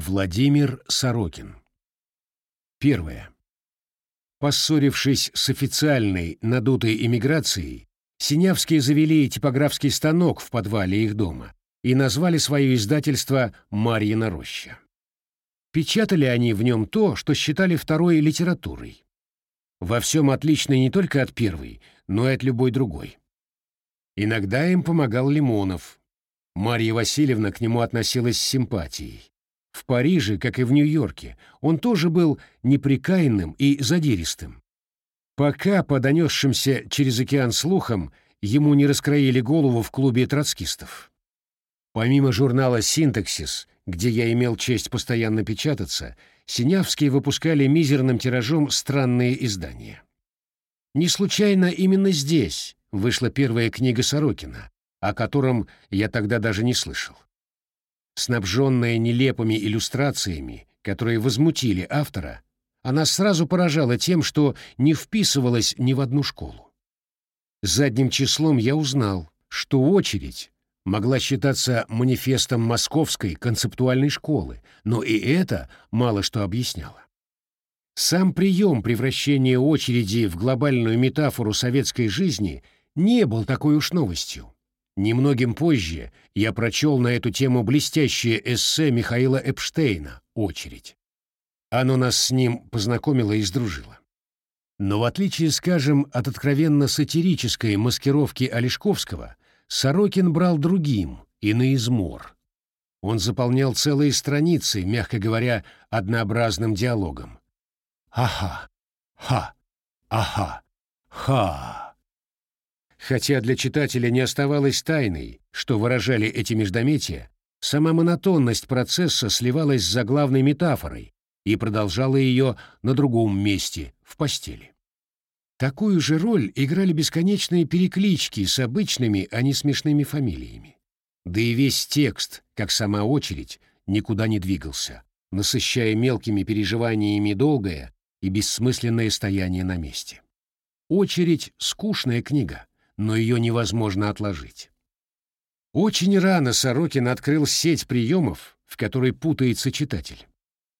Владимир Сорокин. Первое. Поссорившись с официальной надутой эмиграцией, Синявские завели типографский станок в подвале их дома и назвали свое издательство «Марьина роща». Печатали они в нем то, что считали второй литературой. Во всем отлично не только от первой, но и от любой другой. Иногда им помогал Лимонов. Марья Васильевна к нему относилась с симпатией. В Париже, как и в Нью-Йорке, он тоже был неприкаянным и задиристым. Пока, по донесшимся через океан слухам, ему не раскроили голову в клубе троцкистов. Помимо журнала «Синтаксис», где я имел честь постоянно печататься, Синявские выпускали мизерным тиражом странные издания. Не случайно именно здесь вышла первая книга Сорокина, о котором я тогда даже не слышал. Снабженная нелепыми иллюстрациями, которые возмутили автора, она сразу поражала тем, что не вписывалась ни в одну школу. Задним числом я узнал, что очередь могла считаться манифестом московской концептуальной школы, но и это мало что объясняло. Сам прием превращения очереди в глобальную метафору советской жизни не был такой уж новостью. Немногим позже я прочел на эту тему блестящее эссе Михаила Эпштейна «Очередь». Оно нас с ним познакомило и сдружило. Но в отличие, скажем, от откровенно сатирической маскировки Олешковского, Сорокин брал другим и на измор. Он заполнял целые страницы, мягко говоря, однообразным диалогом. «Ага, ха, ага, ха». Хотя для читателя не оставалось тайной, что выражали эти междометия, сама монотонность процесса сливалась с заглавной метафорой и продолжала ее на другом месте, в постели. Такую же роль играли бесконечные переклички с обычными, а не смешными фамилиями. Да и весь текст, как сама очередь, никуда не двигался, насыщая мелкими переживаниями долгое и бессмысленное стояние на месте. Очередь — скучная книга, но ее невозможно отложить. Очень рано Сорокин открыл сеть приемов, в которой путается читатель.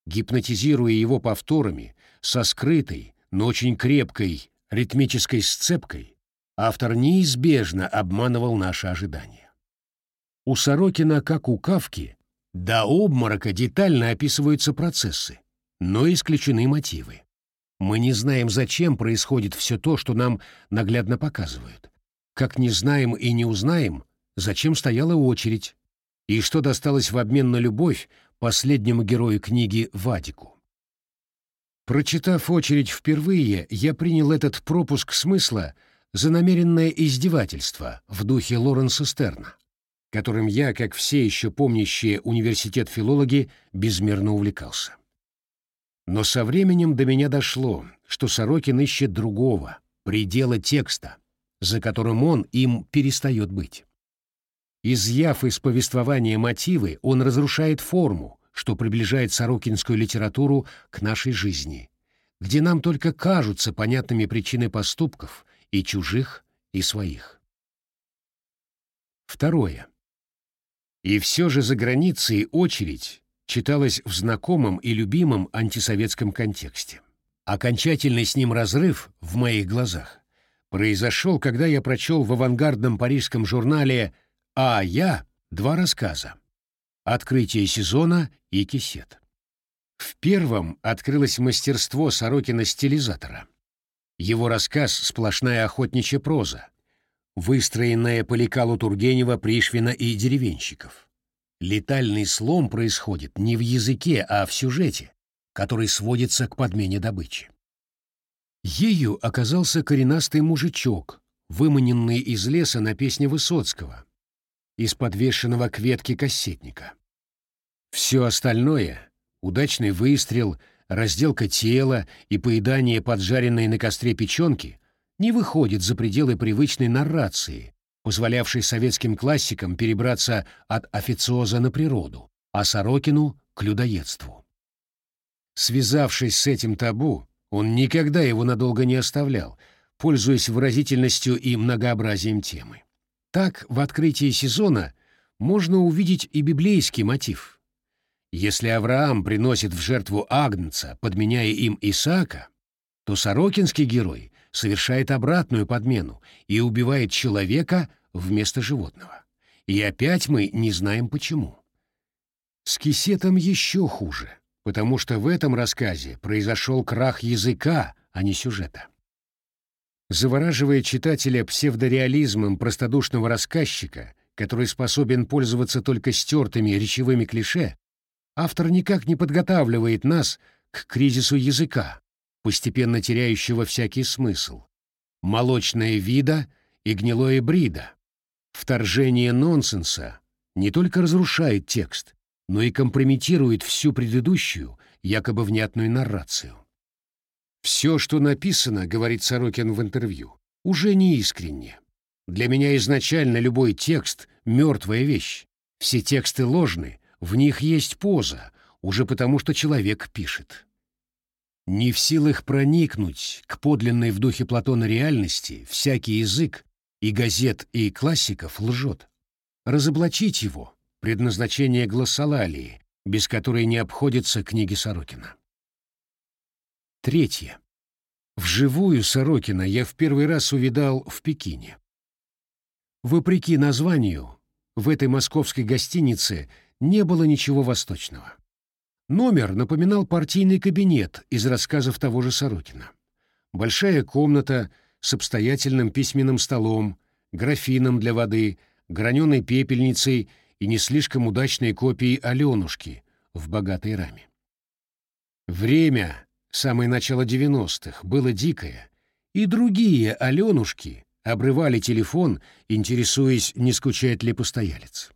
Гипнотизируя его повторами, со скрытой, но очень крепкой ритмической сцепкой, автор неизбежно обманывал наши ожидания. У Сорокина, как у Кавки, до обморока детально описываются процессы, но исключены мотивы. Мы не знаем, зачем происходит все то, что нам наглядно показывают. Как не знаем и не узнаем, зачем стояла очередь, и что досталось в обмен на любовь последнему герою книги Вадику. Прочитав очередь впервые, я принял этот пропуск смысла за намеренное издевательство в духе Лоренса Стерна, которым я, как все еще помнящие университет филологи, безмерно увлекался. Но со временем до меня дошло, что Сорокин ищет другого, предела текста, за которым он им перестает быть. Изъяв из повествования мотивы, он разрушает форму, что приближает сорокинскую литературу к нашей жизни, где нам только кажутся понятными причины поступков и чужих, и своих. Второе. И все же за границей очередь читалась в знакомом и любимом антисоветском контексте. Окончательный с ним разрыв в моих глазах произошел, когда я прочел в авангардном парижском журнале «А я» два рассказа Открытие сезона и кисет. В первом открылось мастерство Сорокина-стилизатора. Его рассказ — сплошная охотничья проза, выстроенная по лекалу Тургенева, Пришвина и деревенщиков. Летальный слом происходит не в языке, а в сюжете, который сводится к подмене добычи. Ею оказался коренастый мужичок, выманенный из леса на песне Высоцкого, из подвешенного к ветке кассетника. Все остальное — удачный выстрел, разделка тела и поедание поджаренной на костре печенки — не выходит за пределы привычной наррации, позволявшей советским классикам перебраться от официоза на природу, а Сорокину — к людоедству. Связавшись с этим табу, он никогда его надолго не оставлял, пользуясь выразительностью и многообразием темы. Так, в открытии сезона можно увидеть и библейский мотив. Если Авраам приносит в жертву Агнца, подменяя им Исаака, то сорокинский герой совершает обратную подмену и убивает человека вместо животного. И опять мы не знаем почему. С кисетом еще хуже, потому что в этом рассказе произошел крах языка, а не сюжета. Завораживая читателя псевдореализмом простодушного рассказчика, который способен пользоваться только стертыми речевыми клише, автор никак не подготавливает нас к кризису языка, постепенно теряющего всякий смысл. Молочное вида и гнилое брида. Вторжение нонсенса не только разрушает текст, но и компрометирует всю предыдущую, якобы внятную наррацию. «Все, что написано, — говорит Сорокин в интервью, — уже не искренне. Для меня изначально любой текст — мертвая вещь. Все тексты ложны, в них есть поза, уже потому что человек пишет. Не в силах проникнуть к подлинной в духе Платона реальности, всякий язык, и газет, и классиков лжет. Разоблачить его — предназначение глоссолалии, без которой не обходятся книги Сорокина. Третье. Вживую Сорокина я в первый раз увидал в Пекине. Вопреки названию, в этой московской гостинице не было ничего восточного. Номер напоминал партийный кабинет из рассказов того же Сорокина. Большая комната с обстоятельным письменным столом, графином для воды, граненой пепельницей и не слишком удачной копией Аленушки в богатой раме. Время самое начало 90-х, было дикое, и другие Аленушки обрывали телефон, интересуясь, не скучает ли постоялец.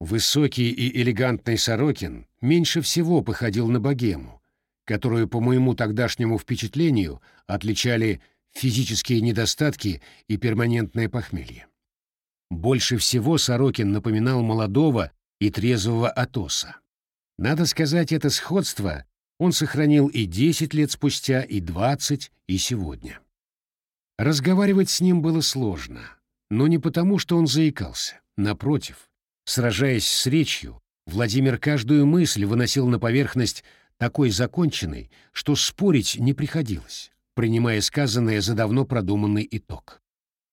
Высокий и элегантный Сорокин меньше всего походил на богему, которую, по моему тогдашнему впечатлению, отличали физические недостатки и перманентное похмелье. Больше всего Сорокин напоминал молодого и трезвого Атоса. Надо сказать, это сходство он сохранил и 10 лет спустя, и 20, и сегодня. Разговаривать с ним было сложно, но не потому, что он заикался. Напротив, сражаясь с речью, Владимир каждую мысль выносил на поверхность такой законченной, что спорить не приходилось, принимая сказанное за давно продуманный итог.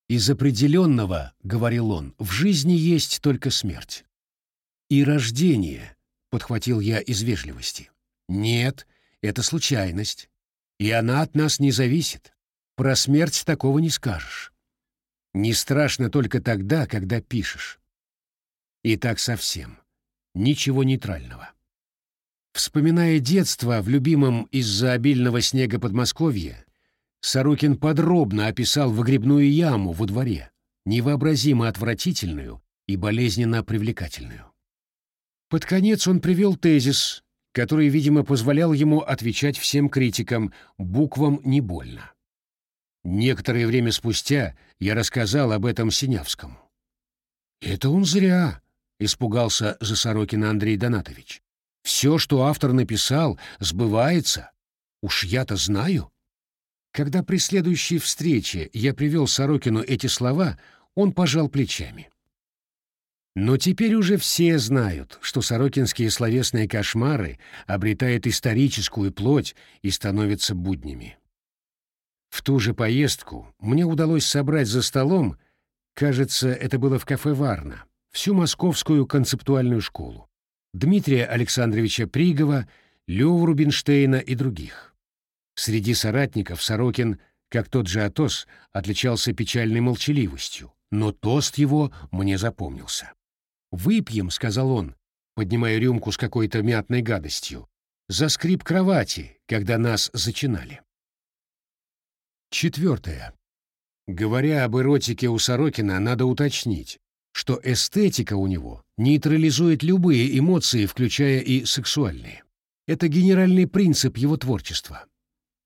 «Из определенного, — говорил он, — в жизни есть только смерть. И рождение, — подхватил я из вежливости. Нет, это случайность. И она от нас не зависит. Про смерть такого не скажешь. Не страшно только тогда, когда пишешь. И так совсем. Ничего нейтрального. Вспоминая детство в любимом из-за обильного снега Подмосковье, Сорокин подробно описал выгребную яму во дворе, невообразимо отвратительную и болезненно привлекательную. Под конец он привел тезис, который, видимо, позволял ему отвечать всем критикам, буквам не больно. Некоторое время спустя я рассказал об этом Синявскому. «Это он зря», — испугался за Сорокина Андрей Донатович. «Все, что автор написал, сбывается. Уж я-то знаю». Когда при следующей встрече я привел Сорокину эти слова, он пожал плечами. Но теперь уже все знают, что сорокинские словесные кошмары обретают историческую плоть и становятся буднями. В ту же поездку мне удалось собрать за столом, кажется, это было в кафе «Варна», всю московскую концептуальную школу, Дмитрия Александровича Пригова, Лёву Рубинштейна и других. Среди соратников Сорокин, как тот же Атос, отличался печальной молчаливостью, но тост его мне запомнился. «Выпьем», — сказал он, поднимая рюмку с какой-то мятной гадостью, за скрип кровати, когда нас зачинали. Четвертое. Говоря об эротике у Сорокина, надо уточнить, что эстетика у него нейтрализует любые эмоции, включая и сексуальные. Это генеральный принцип его творчества.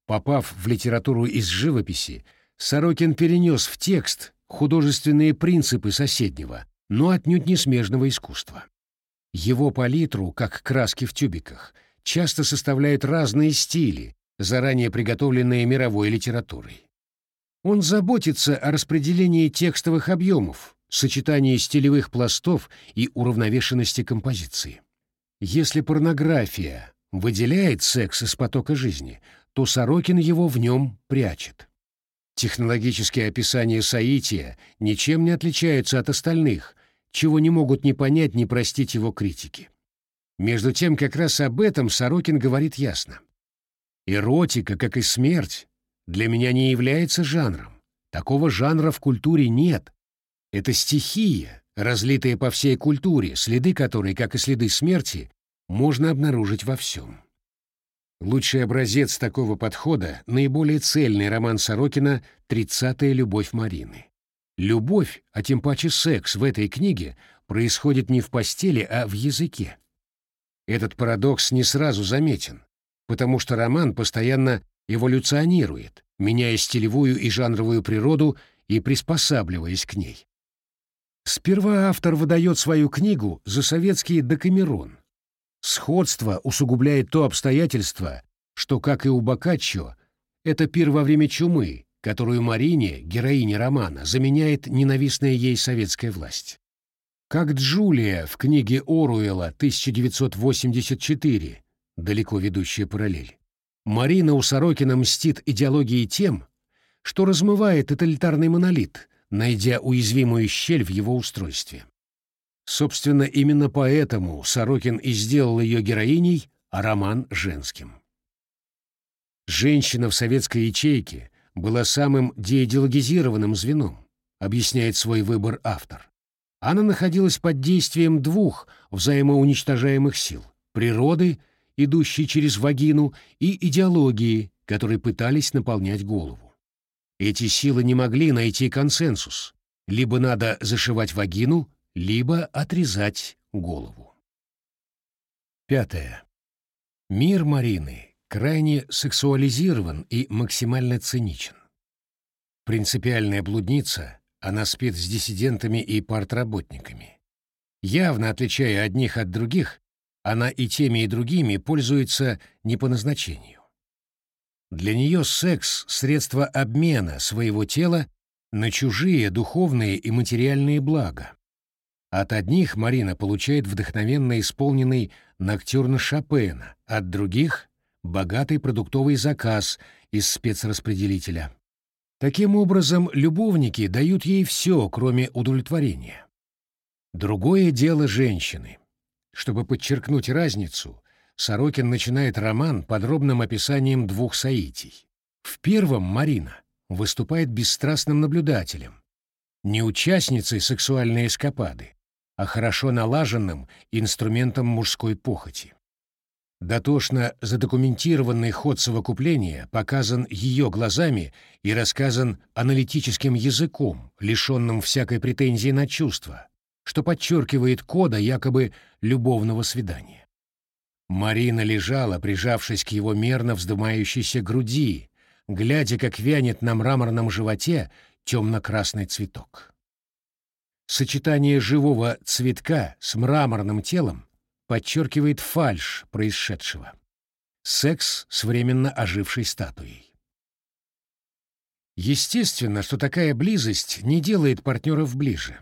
Попав в литературу из живописи, Сорокин перенес в текст художественные принципы соседнего, но отнюдь не смежного искусства. Его палитру, как краски в тюбиках, часто составляют разные стили, заранее приготовленные мировой литературой. Он заботится о распределении текстовых объемов, сочетании стилевых пластов и уравновешенности композиции. Если порнография выделяет секс из потока жизни, то Сорокин его в нем прячет. Технологические описания соития ничем не отличаются от остальных, чего не могут ни понять, ни простить его критики. Между тем, как раз об этом Сорокин говорит ясно. Эротика, как и смерть, для меня не является жанром. Такого жанра в культуре нет. Это стихия, разлитая по всей культуре, следы которой, как и следы смерти, можно обнаружить во всем. Лучший образец такого подхода — наиболее цельный роман Сорокина «Тридцатая любовь Марины». Любовь, а тем паче секс в этой книге происходит не в постели, а в языке. Этот парадокс не сразу заметен, потому что роман постоянно эволюционирует, меняя стилевую и жанровую природу и приспосабливаясь к ней. Сперва автор выдает свою книгу за советский Декамерон, Сходство усугубляет то обстоятельство, что, как и у Боккаччо, это пир во время чумы, которую Марине, героине романа, заменяет ненавистная ей советская власть. Как Джулия в книге Оруэлла 1984, далеко ведущая параллель, Марина у Сорокина мстит идеологии тем, что размывает тоталитарный монолит, найдя уязвимую щель в его устройстве. Собственно, именно поэтому Сорокин и сделал ее героиней, а роман — женским. Женщина в советской ячейке была самым деидеологизированным звеном, объясняет свой выбор автор. Она находилась под действием двух взаимоуничтожаемых сил — природы, идущей через вагину, и идеологии, которые пытались наполнять голову. Эти силы не могли найти консенсус. Либо надо зашивать вагину, либо отрезать голову. Пятое. Мир Марины крайне сексуализирован и максимально циничен. Принципиальная блудница, она спит с диссидентами и партработниками. Явно отличая одних от других, она и теми, и другими пользуется не по назначению. Для нее секс — средство обмена своего тела на чужие духовные и материальные блага. От одних Марина получает вдохновенно исполненный ноктюрн Шопена, от других — богатый продуктовый заказ из спецраспределителя. Таким образом, любовники дают ей все, кроме удовлетворения. Другое дело женщины. Чтобы подчеркнуть разницу, Сорокин начинает роман подробным описанием двух соитий. В первом Марина выступает бесстрастным наблюдателем, не участницей сексуальной эскапады, а хорошо налаженным инструментом мужской похоти. Дотошно задокументированный ход совокупления показан ее глазами и рассказан аналитическим языком, лишенным всякой претензии на чувства, что подчеркивает кода якобы любовного свидания. Марина лежала, прижавшись к его мерно вздымающейся груди, глядя, как вянет на мраморном животе темно-красный цветок. Сочетание живого цветка с мраморным телом подчеркивает фальшь происшедшего. Секс с временно ожившей статуей. Естественно, что такая близость не делает партнеров ближе.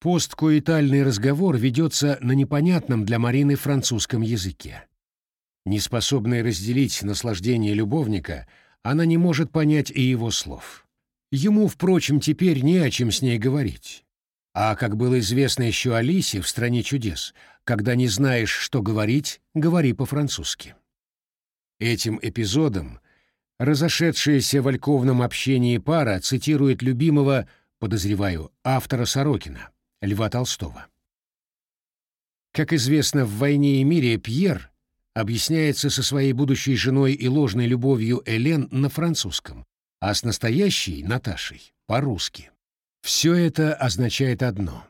Посткоитальный разговор ведется на непонятном для Марины французском языке. Неспособная разделить наслаждение любовника, она не может понять и его слов. Ему, впрочем, теперь не о чем с ней говорить. А как было известно еще Алисе в «Стране чудес», когда не знаешь, что говорить, говори по-французски. Этим эпизодом разошедшаяся в альковном общении пара цитирует любимого, подозреваю, автора Сорокина, Льва Толстого. Как известно, в «Войне и мире» Пьер объясняется со своей будущей женой и ложной любовью Элен на французском, а с настоящей, Наташей, по-русски. Все это означает одно.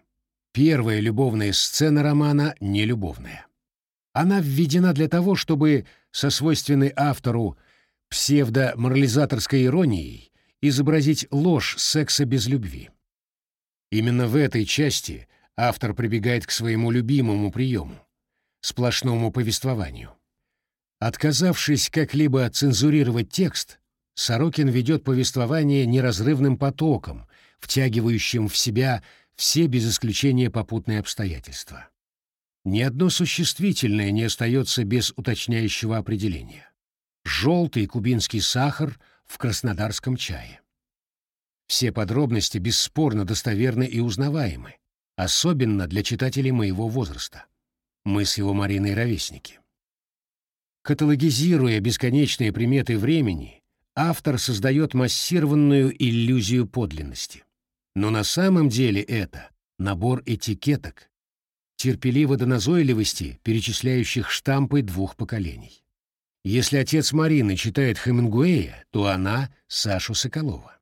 Первая любовная сцена романа не любовная. Она введена для того, чтобы со свойственной автору псевдоморализаторской иронией изобразить ложь секса без любви. Именно в этой части автор прибегает к своему любимому приему — сплошному повествованию. Отказавшись как-либо цензурировать текст, Сорокин ведет повествование неразрывным потоком, втягивающим в себя все без исключения попутные обстоятельства. Ни одно существительное не остается без уточняющего определения. Желтый кубинский сахар в краснодарском чае. Все подробности бесспорно достоверны и узнаваемы, особенно для читателей моего возраста. Мы с его Мариной ровесники. Каталогизируя бесконечные приметы времени, автор создает массированную иллюзию подлинности. Но на самом деле это набор этикеток, терпеливо до назойливости, перечисляющих штампы двух поколений. Если отец Марины читает Хемингуэя, то она — Сашу Соколова.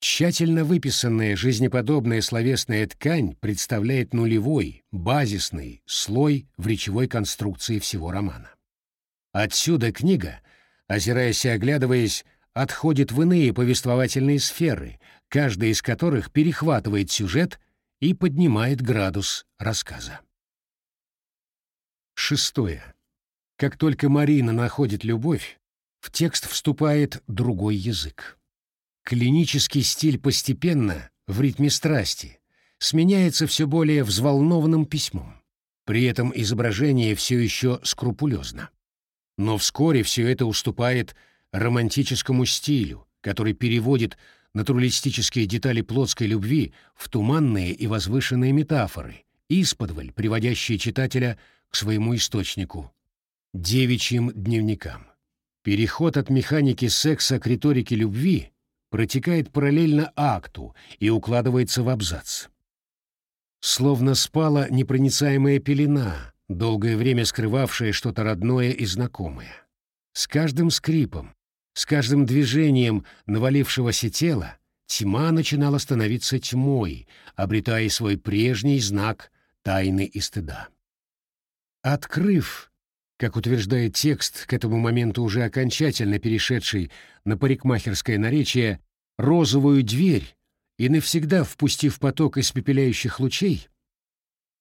Тщательно выписанная жизнеподобная словесная ткань представляет нулевой, базисный слой в речевой конструкции всего романа. Отсюда книга, озираясь и оглядываясь, отходит в иные повествовательные сферы, каждая из которых перехватывает сюжет и поднимает градус рассказа. Шестое. Как только Марина находит любовь, в текст вступает другой язык. Клинический стиль постепенно, в ритме страсти, сменяется все более взволнованным письмом. При этом изображение все еще скрупулезно. Но вскоре все это уступает романтическому стилю, который переводит натуралистические детали плотской любви в туманные и возвышенные метафоры, исподволь приводящие читателя к своему источнику — девичьим дневникам. Переход от механики секса к риторике любви протекает параллельно акту и укладывается в абзац. Словно спала непроницаемая пелена, долгое время скрывавшая что-то родное и знакомое. С каждым скрипом, с каждым движением навалившегося тела тьма начинала становиться тьмой, обретая свой прежний знак тайны и стыда. Открыв, как утверждает текст, к этому моменту уже окончательно перешедший на парикмахерское наречие, розовую дверь и навсегда впустив поток испепеляющих лучей,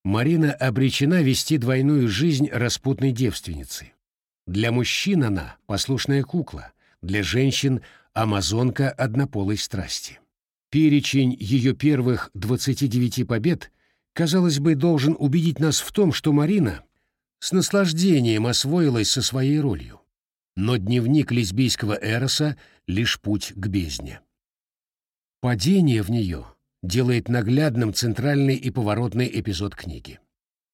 Марина обречена вести двойную жизнь распутной девственницы. Для мужчин она — послушная кукла, для женщин — амазонка однополой страсти. Перечень ее первых 29 побед, казалось бы, должен убедить нас в том, что Марина с наслаждением освоилась со своей ролью. Но дневник лесбийского Эроса — лишь путь к бездне. Падение в нее делает наглядным центральный и поворотный эпизод книги.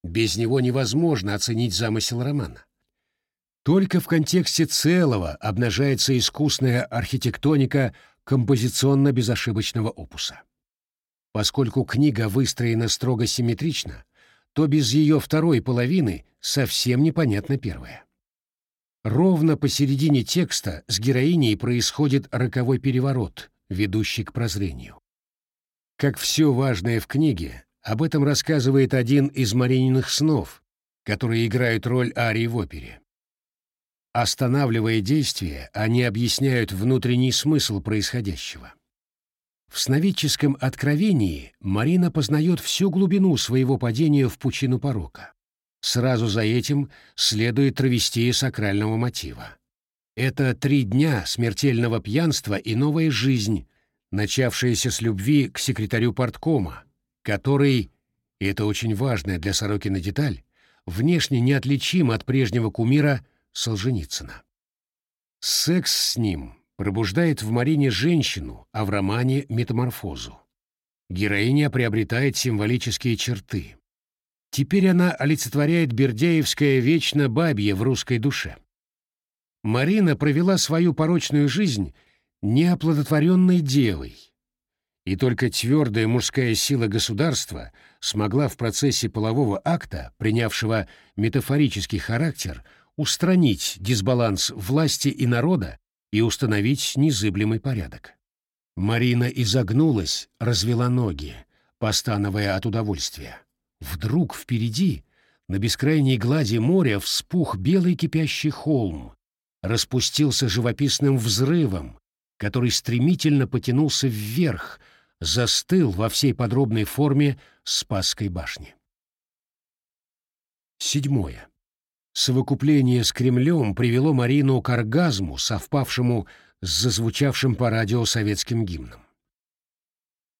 Без него невозможно оценить замысел романа. Только в контексте целого обнажается искусная архитектоника композиционно-безошибочного опуса. Поскольку книга выстроена строго симметрично, то без ее второй половины совсем непонятна первая. Ровно посередине текста с героиней происходит роковой переворот, ведущий к прозрению. Как все важное в книге, об этом рассказывает один из Марининых снов, которые играют роль арии в опере. Останавливая действие, они объясняют внутренний смысл происходящего. В сновидческом откровении Марина познает всю глубину своего падения в пучину порока. Сразу за этим следует травестия сакрального мотива. Это три дня смертельного пьянства и новая жизнь, начавшаяся с любви к секретарю порткома, который, и это очень важная для Сорокина деталь, внешне неотличим от прежнего кумира – Солженицына. Секс с ним пробуждает в Марине женщину, а в романе — метаморфозу. Героиня приобретает символические черты. Теперь она олицетворяет бердяевское вечно бабье в русской душе. Марина провела свою порочную жизнь неоплодотворенной девой, и только твердая мужская сила государства смогла в процессе полового акта, принявшего метафорический характер, устранить дисбаланс власти и народа и установить незыблемый порядок. Марина изогнулась, развела ноги, постановая от удовольствия. Вдруг впереди, на бескрайней глади моря, вспух белый кипящий холм, распустился живописным взрывом, который стремительно потянулся вверх, застыл во всей подробной форме Спасской башни. Седьмое. Совокупление с Кремлем привело Марину к оргазму, совпавшему с зазвучавшим по радио советским гимном.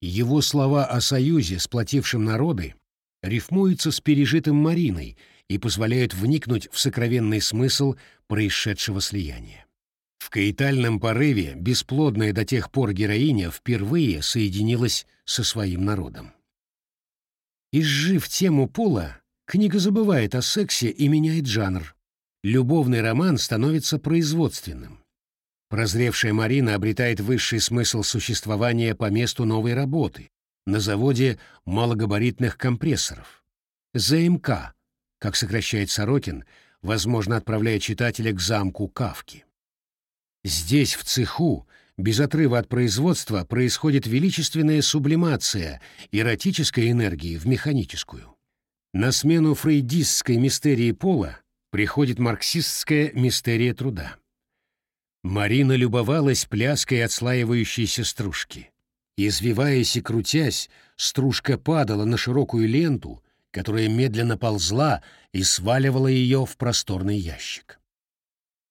Его слова о союзе, сплотившем народы, рифмуются с пережитым Мариной и позволяют вникнуть в сокровенный смысл происшедшего слияния. В каитальном порыве бесплодная до тех пор героиня впервые соединилась со своим народом. Изжив тему пола, книга забывает о сексе и меняет жанр. Любовный роман становится производственным. Прозревшая Марина обретает высший смысл существования по месту новой работы на заводе малогабаритных компрессоров. ЗМК, как сокращает Сорокин, возможно, отправляя читателя к замку Кавки. Здесь, в цеху, без отрыва от производства, происходит величественная сублимация эротической энергии в механическую. На смену фрейдистской мистерии пола приходит марксистская мистерия труда. Марина любовалась пляской отслаивающейся стружки. Извиваясь и крутясь, стружка падала на широкую ленту, которая медленно ползла и сваливала ее в просторный ящик.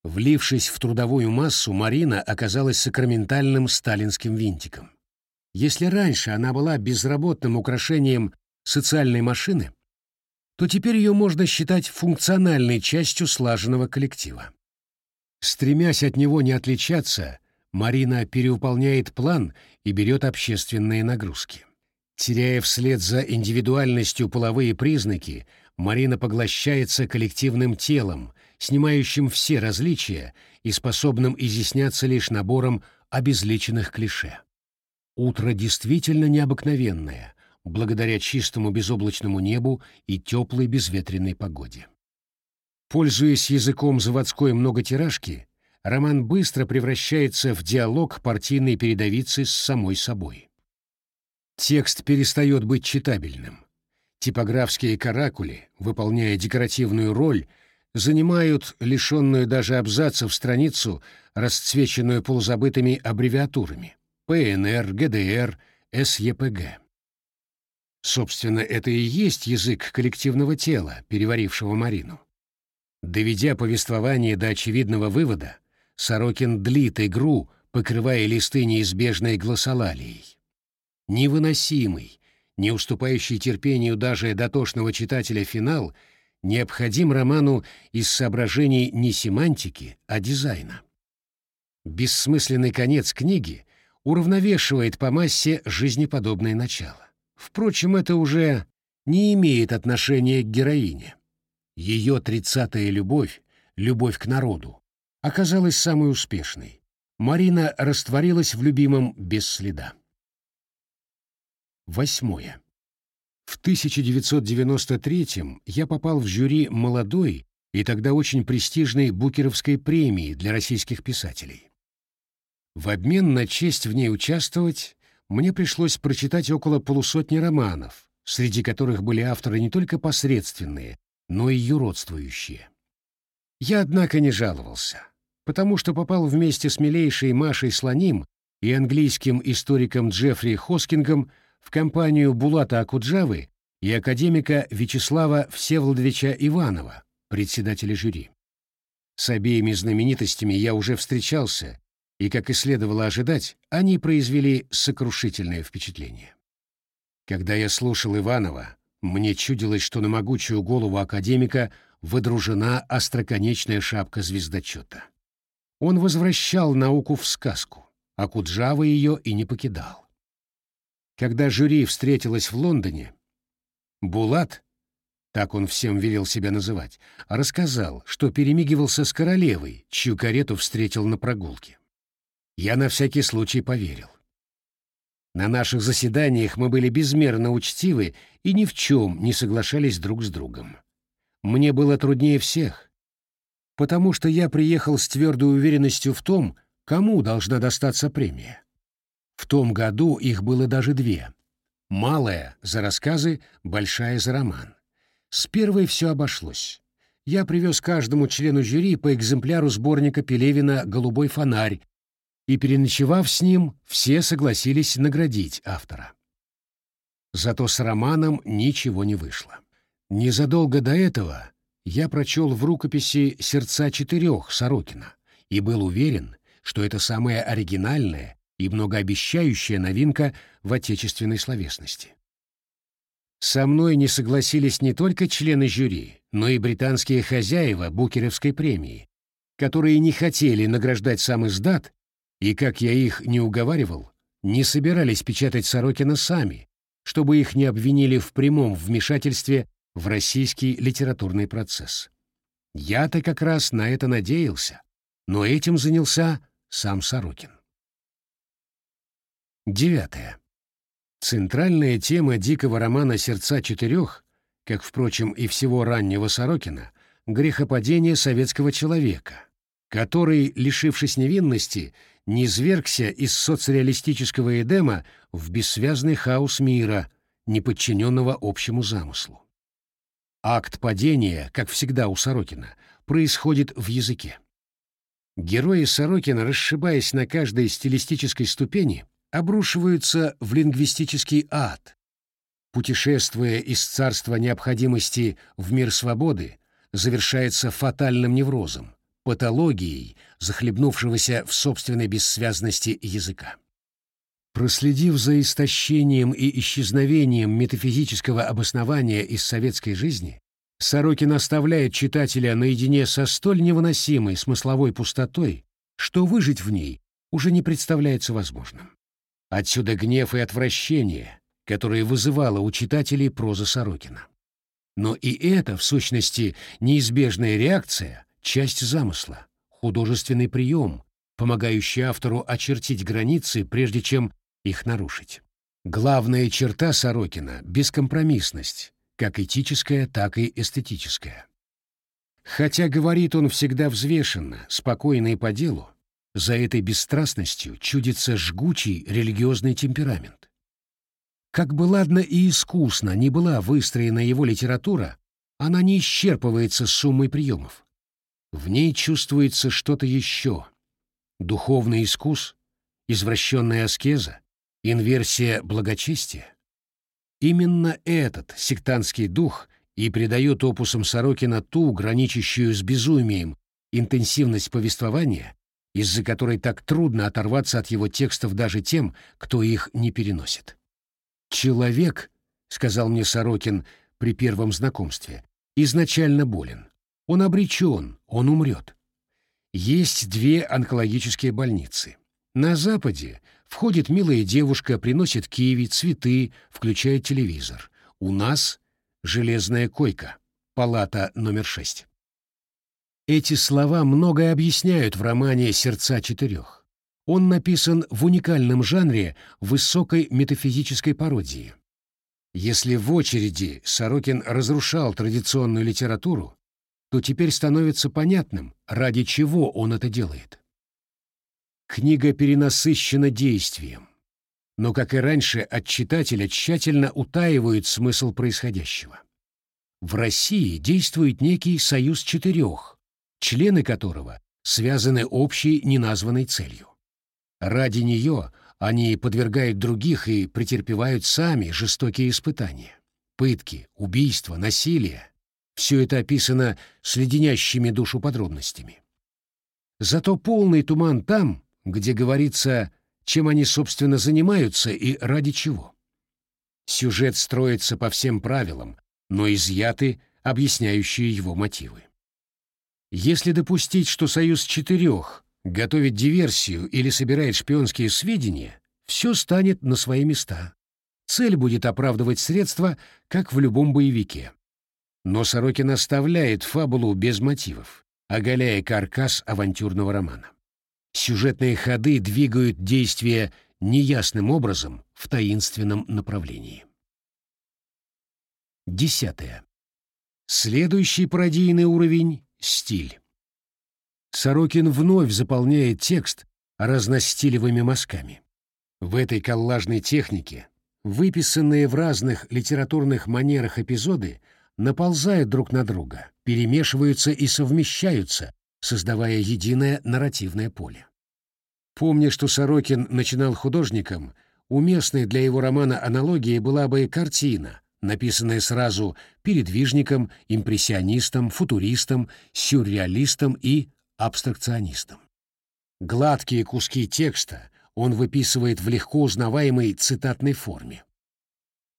Влившись в трудовую массу, Марина оказалась сакраментальным сталинским винтиком. Если раньше она была безработным украшением социальной машины, то теперь ее можно считать функциональной частью слаженного коллектива. Стремясь от него не отличаться, Марина перевыполняет план и берет общественные нагрузки. Теряя вслед за индивидуальностью половые признаки, Марина поглощается коллективным телом, снимающим все различия и способным изъясняться лишь набором обезличенных клише. Утро действительно необыкновенное, благодаря чистому безоблачному небу и теплой безветренной погоде. Пользуясь языком заводской многотиражки, роман быстро превращается в диалог партийной передовицы с самой собой. Текст перестает быть читабельным. Типографские каракули, выполняя декоративную роль, занимают лишенную даже абзацев страницу, расцвеченную полузабытыми аббревиатурами ПНР, ГДР, СЕПГ. Собственно, это и есть язык коллективного тела, переварившего Марину. Доведя повествование до очевидного вывода, Сорокин длит игру, покрывая листы неизбежной гласолалией. Невыносимый, не уступающий терпению даже дотошного читателя финал необходим роману из соображений не семантики, а дизайна. Бессмысленный конец книги уравновешивает по массе жизнеподобное начало. Впрочем, это уже не имеет отношения к героине. Ее тридцатая любовь, любовь к народу, оказалась самой успешной. Марина растворилась в любимом без следа. Восьмое. В 1993-м я попал в жюри молодой и тогда очень престижной Букеровской премии для российских писателей. В обмен на честь в ней участвовать мне пришлось прочитать около полусотни романов, среди которых были авторы не только посредственные, но и юродствующие. Я, однако, не жаловался, потому что попал вместе с милейшей Машей Слоним и английским историком Джеффри Хоскингом в компанию Булата Акуджавы и академика Вячеслава Всеволодовича Иванова, председателя жюри. С обеими знаменитостями я уже встречался, и, как и следовало ожидать, они произвели сокрушительное впечатление. Когда я слушал Иванова, мне чудилось, что на могучую голову академика выдружена остроконечная шапка звездочета. Он возвращал науку в сказку, а Куджава ее и не покидал. Когда жюри встретилось в Лондоне, Булат, так он всем велел себя называть, рассказал, что перемигивался с королевой, чью карету встретил на прогулке. Я на всякий случай поверил. На наших заседаниях мы были безмерно учтивы и ни в чем не соглашались друг с другом. Мне было труднее всех, потому что я приехал с твердой уверенностью в том, кому должна достаться премия. В том году их было даже две. Малая — за рассказы, большая — за роман. С первой все обошлось. Я привез каждому члену жюри по экземпляру сборника Пелевина «Голубой фонарь», и, переночевав с ним, все согласились наградить автора. Зато с романом ничего не вышло. Незадолго до этого я прочел в рукописи «Сердца четырех» Сорокина и был уверен, что это самая оригинальная и многообещающая новинка в отечественной словесности. Со мной не согласились не только члены жюри, но и британские хозяева Букеровской премии, которые не хотели награждать сам издат, и, как я их не уговаривал, не собирались печатать Сорокина сами, чтобы их не обвинили в прямом вмешательстве в российский литературный процесс. Я-то как раз на это надеялся, но этим занялся сам Сорокин. Девятое. Центральная тема дикого романа «Сердца четырех», как, впрочем, и всего раннего Сорокина, грехопадение советского человека, который, лишившись невинности, низвергся из соцреалистического Эдема в бессвязный хаос мира, неподчиненного общему замыслу. Акт падения, как всегда у Сорокина, происходит в языке. Герои Сорокина, расшибаясь на каждой стилистической ступени, обрушиваются в лингвистический ад. Путешествуя из царства необходимости в мир свободы, завершается фатальным неврозом, патологией, захлебнувшегося в собственной бессвязности языка. Проследив за истощением и исчезновением метафизического обоснования из советской жизни, Сорокин оставляет читателя наедине со столь невыносимой смысловой пустотой, что выжить в ней уже не представляется возможным. Отсюда гнев и отвращение, которые вызывала у читателей проза Сорокина. Но и это, в сущности, неизбежная реакция, часть замысла, художественный прием, помогающий автору очертить границы, прежде чем их нарушить. Главная черта Сорокина — бескомпромиссность, как этическая, так и эстетическая. Хотя говорит он всегда взвешенно, спокойно и по делу, за этой бесстрастностью чудится жгучий религиозный темперамент. Как бы ладно и искусно не была выстроена его литература, она не исчерпывается суммой приемов. В ней чувствуется что-то еще. Духовный искус, извращенная аскеза, инверсия благочестия. Именно этот сектантский дух и придает опусам Сорокина ту, граничащую с безумием, интенсивность повествования, из-за которой так трудно оторваться от его текстов даже тем, кто их не переносит. «Человек», — сказал мне Сорокин при первом знакомстве, — «изначально болен. Он обречен, он умрет. Есть две онкологические больницы. На Западе входит милая девушка, приносит киви, цветы, включает телевизор. У нас железная койка, палата номер шесть. Эти слова многое объясняют в романе «Сердца четырех». Он написан в уникальном жанре высокой метафизической пародии. Если в очереди Сорокин разрушал традиционную литературу, то теперь становится понятным, ради чего он это делает. Книга перенасыщена действием, но, как и раньше, от читателя тщательно утаивают смысл происходящего. В России действует некий союз четырех, члены которого связаны общей неназванной целью. Ради нее они подвергают других и претерпевают сами жестокие испытания. Пытки, убийства, насилие — все это описано с леденящими душу подробностями. Зато полный туман там, где говорится, чем они, собственно, занимаются и ради чего. Сюжет строится по всем правилам, но изъяты объясняющие его мотивы. Если допустить, что Союз Четырех готовит диверсию или собирает шпионские сведения, все станет на свои места. Цель будет оправдывать средства, как в любом боевике. Но Сорокин оставляет фабулу без мотивов, оголяя каркас авантюрного романа. Сюжетные ходы двигают действие неясным образом в таинственном направлении. Десятое. Следующий пародийный уровень Стиль. Сорокин вновь заполняет текст разностилевыми мазками. В этой коллажной технике выписанные в разных литературных манерах эпизоды наползают друг на друга, перемешиваются и совмещаются, создавая единое нарративное поле. Помня, что Сорокин начинал художником, уместной для его романа аналогией была бы картина, написанное сразу передвижником, импрессионистом, футуристом, сюрреалистом и абстракционистом. Гладкие куски текста он выписывает в легко узнаваемой цитатной форме.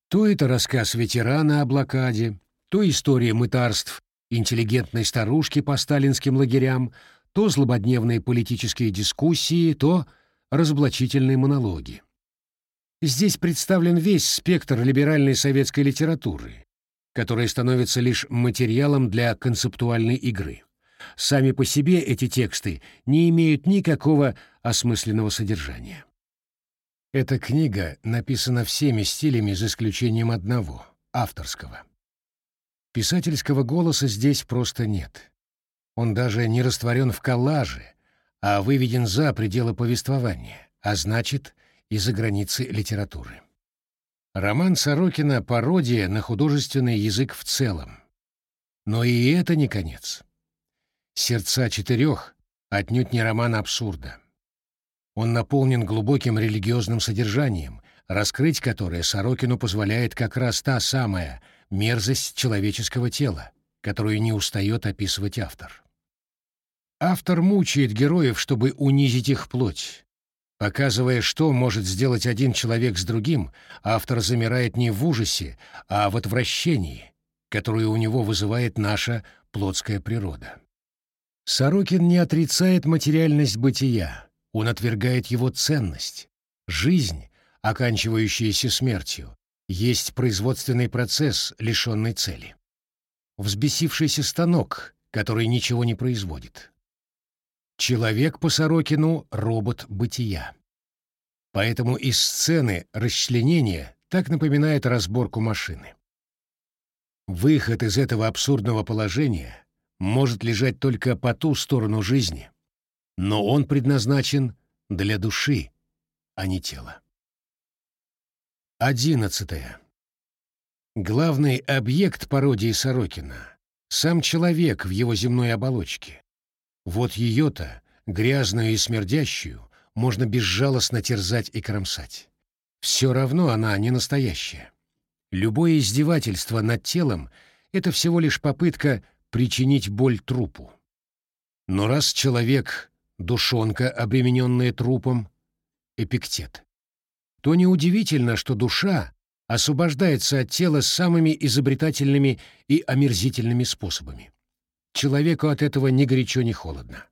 То это рассказ ветерана о блокаде, то история мытарств интеллигентной старушки по сталинским лагерям, то злободневные политические дискуссии, то разоблачительные монологи. Здесь представлен весь спектр либеральной советской литературы, которая становится лишь материалом для концептуальной игры. Сами по себе эти тексты не имеют никакого осмысленного содержания. Эта книга написана всеми стилями за исключением одного — авторского. Писательского голоса здесь просто нет. Он даже не растворен в коллаже, а выведен за пределы повествования, а значит, и за границы литературы. Роман Сорокина — пародия на художественный язык в целом. Но и это не конец. «Сердца четырех» — отнюдь не роман абсурда. Он наполнен глубоким религиозным содержанием, раскрыть которое Сорокину позволяет как раз та самая — мерзость человеческого тела, которую не устает описывать автор. Автор мучает героев, чтобы унизить их плоть. Показывая, что может сделать один человек с другим, автор замирает не в ужасе, а в отвращении, которое у него вызывает наша плотская природа. Сорокин не отрицает материальность бытия, он отвергает его ценность. Жизнь, оканчивающаяся смертью, есть производственный процесс, лишенный цели. Взбесившийся станок, который ничего не производит. Человек по Сорокину — робот бытия. Поэтому из сцены расчленения так напоминает разборку машины. Выход из этого абсурдного положения может лежать только по ту сторону жизни, но он предназначен для души, а не тела. Одиннадцатое. Главный объект пародии Сорокина — сам человек в его земной оболочке. Вот ее-то, грязную и смердящую, можно безжалостно терзать и кромсать. Все равно она не настоящая. Любое издевательство над телом — это всего лишь попытка причинить боль трупу. Но раз человек — душонка, обремененная трупом, эпиктет, то неудивительно, что душа освобождается от тела самыми изобретательными и омерзительными способами. Человеку от этого ни горячо, ни холодно.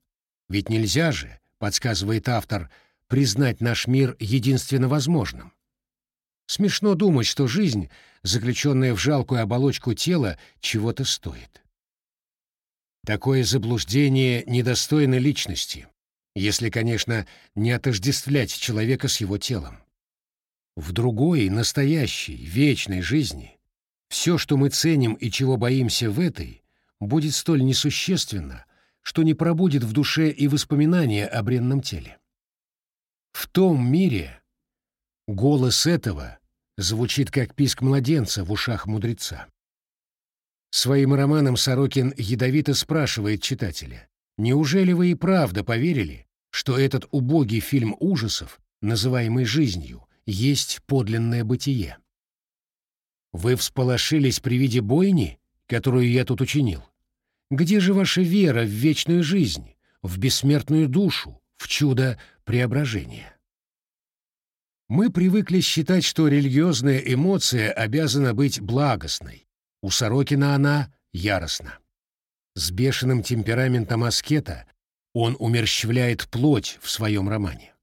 Ведь нельзя же, подсказывает автор, признать наш мир единственно возможным. Смешно думать, что жизнь, заключенная в жалкую оболочку тела, чего-то стоит. Такое заблуждение недостойно личности, если, конечно, не отождествлять человека с его телом. В другой, настоящей, вечной жизни все, что мы ценим и чего боимся в этой, будет столь несущественно, что не пробудет в душе и воспоминания о бренном теле. В том мире голос этого звучит как писк младенца в ушах мудреца. Своим романом Сорокин ядовито спрашивает читателя, неужели вы и правда поверили, что этот убогий фильм ужасов, называемый «Жизнью», есть подлинное бытие. Вы всполошились при виде бойни, которую я тут учинил? Где же ваша вера в вечную жизнь, в бессмертную душу, в чудо преображения? Мы привыкли считать, что религиозная эмоция обязана быть благостной. У Сорокина она яростна. С бешеным темпераментом аскета он умерщвляет плоть в своем романе.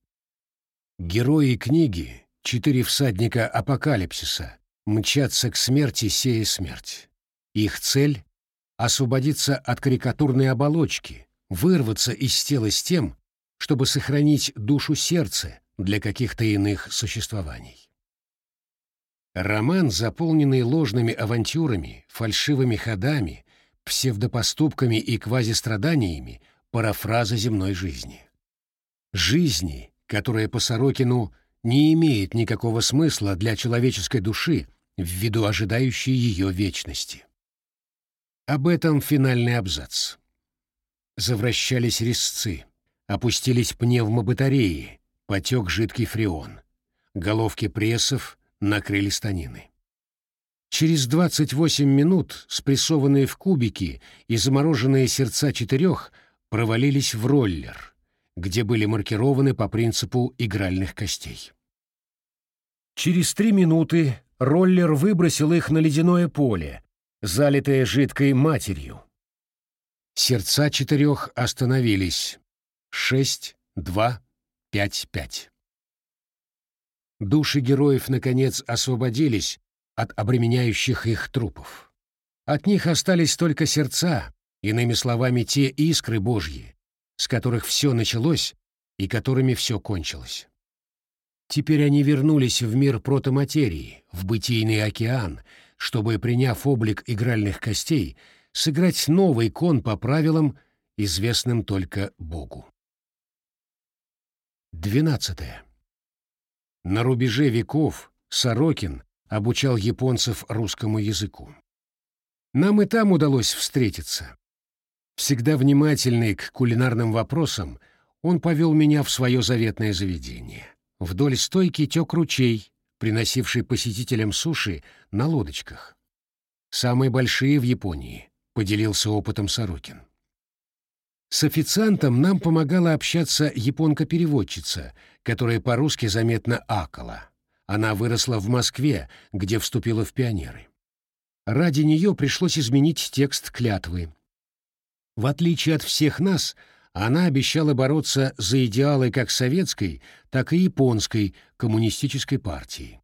Герои книги Четыре всадника апокалипсиса мчатся к смерти, сея смерть. Их цель — освободиться от карикатурной оболочки, вырваться из тела с тем, чтобы сохранить душу сердца для каких-то иных существований. Роман, заполненный ложными авантюрами, фальшивыми ходами, псевдопоступками и квазистраданиями, парафраза земной жизни. Жизни, которая по Сорокину не имеет никакого смысла для человеческой души ввиду ожидающей ее вечности. Об этом финальный абзац. Завращались резцы, опустились пневмобатареи, потек жидкий фреон. Головки прессов накрыли станины. Через 28 минут спрессованные в кубики и замороженные сердца четырех провалились в роллер — где были маркированы по принципу игральных костей. Через три минуты роллер выбросил их на ледяное поле, залитое жидкой матерью. Сердца четырех остановились. Шесть, два, пять, пять. Души героев, наконец, освободились от обременяющих их трупов. От них остались только сердца, иными словами, те искры Божьи, с которых все началось и которыми все кончилось. Теперь они вернулись в мир протоматерии, в бытийный океан, чтобы, приняв облик игральных костей, сыграть новый кон по правилам, известным только Богу. Двенадцатое. На рубеже веков Сорокин обучал японцев русскому языку. Нам и там удалось встретиться. Всегда внимательный к кулинарным вопросам, он повел меня в свое заветное заведение. Вдоль стойки тек ручей, приносивший посетителям суши на лодочках. Самые большие в Японии, поделился опытом Сорокин. С официантом нам помогала общаться японка-переводчица, которая по-русски заметно акала. Она выросла в Москве, где вступила в пионеры. Ради нее пришлось изменить текст клятвы. В отличие от всех нас, она обещала бороться за идеалы как советской, так и японской коммунистической партии.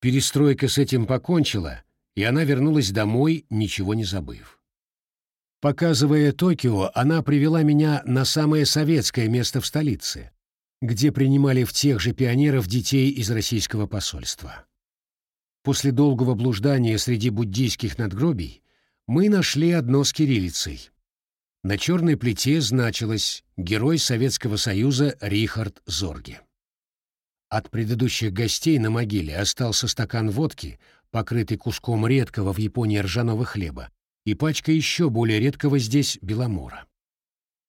Перестройка с этим покончила, и она вернулась домой, ничего не забыв. Показывая Токио, она привела меня на самое советское место в столице, где принимали в тех же пионеров детей из российского посольства. После долгого блуждания среди буддийских надгробий мы нашли одно с кириллицей. На черной плите значилось «Герой Советского Союза Рихард Зорге». От предыдущих гостей на могиле остался стакан водки, покрытый куском редкого в Японии ржаного хлеба, и пачка еще более редкого здесь беломора.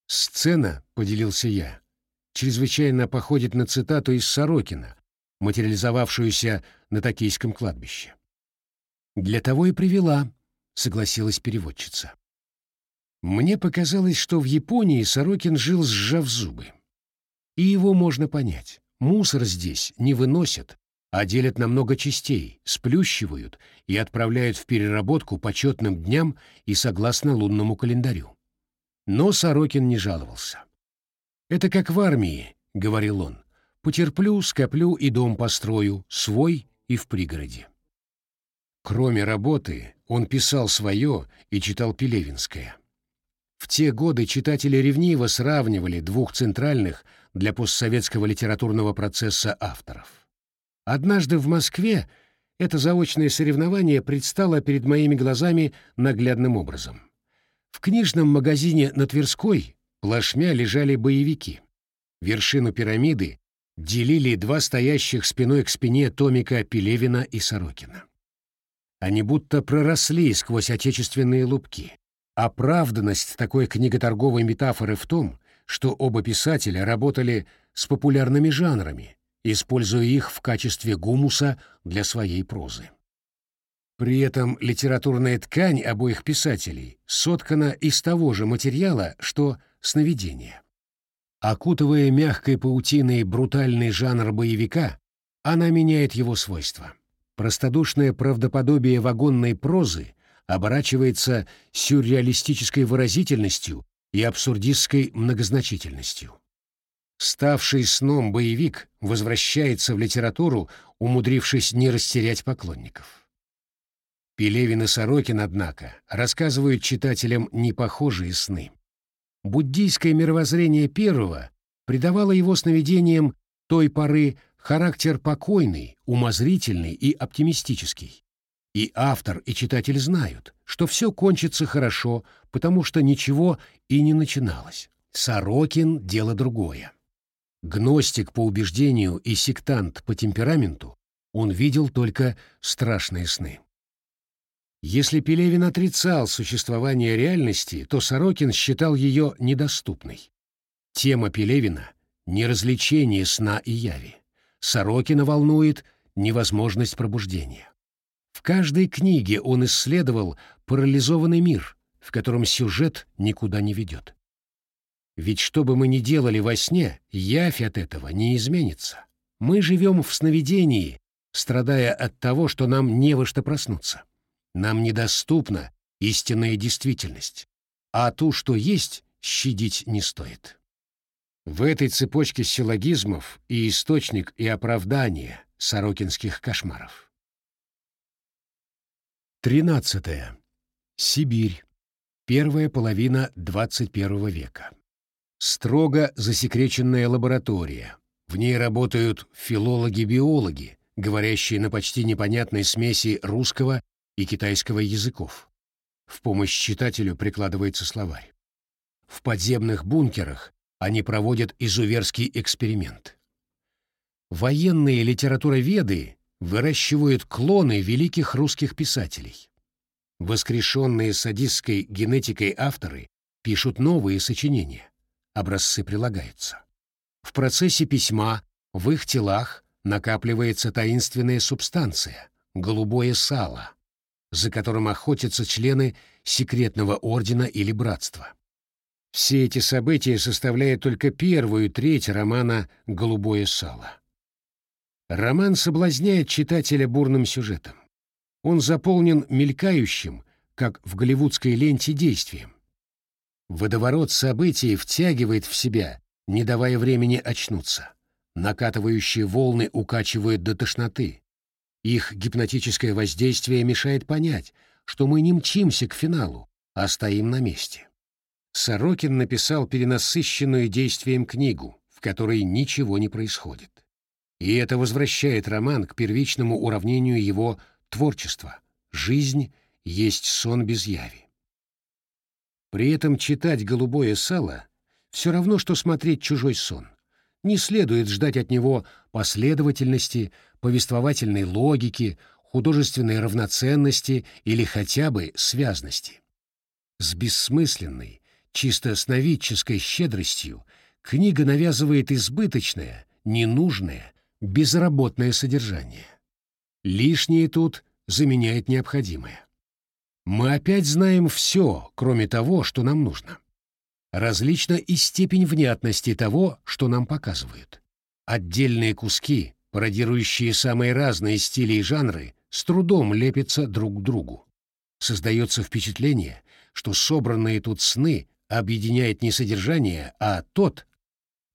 «Сцена», — поделился я, — чрезвычайно походит на цитату из Сорокина, материализовавшуюся на Токийском кладбище. «Для того и привела», — согласилась переводчица. Мне показалось, что в Японии Сорокин жил сжав зубы. И его можно понять. Мусор здесь не выносят, а делят на много частей, сплющивают и отправляют в переработку по четным дням и согласно лунному календарю. Но Сорокин не жаловался. «Это как в армии», — говорил он. «Потерплю, скоплю и дом построю, свой и в пригороде». Кроме работы, он писал свое и читал Пелевинское. В те годы читатели ревниво сравнивали двух центральных для постсоветского литературного процесса авторов. Однажды в Москве это заочное соревнование предстало перед моими глазами наглядным образом. В книжном магазине на Тверской плашмя лежали боевики. Вершину пирамиды делили два стоящих спиной к спине томика Пелевина и Сорокина. Они будто проросли сквозь отечественные лупки. Оправданность такой книготорговой метафоры в том, что оба писателя работали с популярными жанрами, используя их в качестве гумуса для своей прозы. При этом литературная ткань обоих писателей соткана из того же материала, что сновидение. Окутывая мягкой паутиной брутальный жанр боевика, она меняет его свойства. Простодушное правдоподобие вагонной прозы оборачивается сюрреалистической выразительностью и абсурдистской многозначительностью. Ставший сном боевик возвращается в литературу, умудрившись не растерять поклонников. Пелевин и Сорокин, однако, рассказывают читателям непохожие сны. Буддийское мировоззрение первого придавало его сновидениям той поры характер покойный, умозрительный и оптимистический. И автор, и читатель знают, что все кончится хорошо, потому что ничего и не начиналось. Сорокин — дело другое. Гностик по убеждению и сектант по темпераменту, он видел только страшные сны. Если Пелевин отрицал существование реальности, то Сорокин считал ее недоступной. Тема Пелевина — не развлечение сна и яви. Сорокина волнует невозможность пробуждения. В каждой книге он исследовал парализованный мир, в котором сюжет никуда не ведет. Ведь что бы мы ни делали во сне, явь от этого не изменится. Мы живем в сновидении, страдая от того, что нам не во что проснуться. Нам недоступна истинная действительность, а ту, что есть, щадить не стоит. В этой цепочке силлогизмов и источник, и оправдание сорокинских кошмаров. 13. Сибирь. Первая половина XXI века. Строго засекреченная лаборатория. В ней работают филологи-биологи, говорящие на почти непонятной смеси русского и китайского языков. В помощь читателю прикладывается словарь. В подземных бункерах они проводят изуверский эксперимент. Военные литературоведы выращивают клоны великих русских писателей. Воскрешенные садистской генетикой авторы пишут новые сочинения. Образцы прилагаются. В процессе письма в их телах накапливается таинственная субстанция — голубое сало, за которым охотятся члены секретного ордена или братства. Все эти события составляют только первую треть романа «Голубое сало». Роман соблазняет читателя бурным сюжетом. Он заполнен мелькающим, как в голливудской ленте, действием. Водоворот событий втягивает в себя, не давая времени очнуться. Накатывающие волны укачивают до тошноты. Их гипнотическое воздействие мешает понять, что мы не мчимся к финалу, а стоим на месте. Сорокин написал перенасыщенную действием книгу, в которой ничего не происходит. И это возвращает роман к первичному уравнению его творчества. Жизнь есть сон без яви. При этом читать «Голубое сало» все равно, что смотреть чужой сон. Не следует ждать от него последовательности, повествовательной логики, художественной равноценности или хотя бы связности. С бессмысленной, чисто сновидческой щедростью книга навязывает избыточное, ненужное, безработное содержание. Лишнее тут заменяет необходимое. Мы опять знаем все, кроме того, что нам нужно. Различна и степень внятности того, что нам показывают. Отдельные куски, пародирующие самые разные стили и жанры, с трудом лепятся друг к другу. Создается впечатление, что собранные тут сны объединяет не содержание, а тот,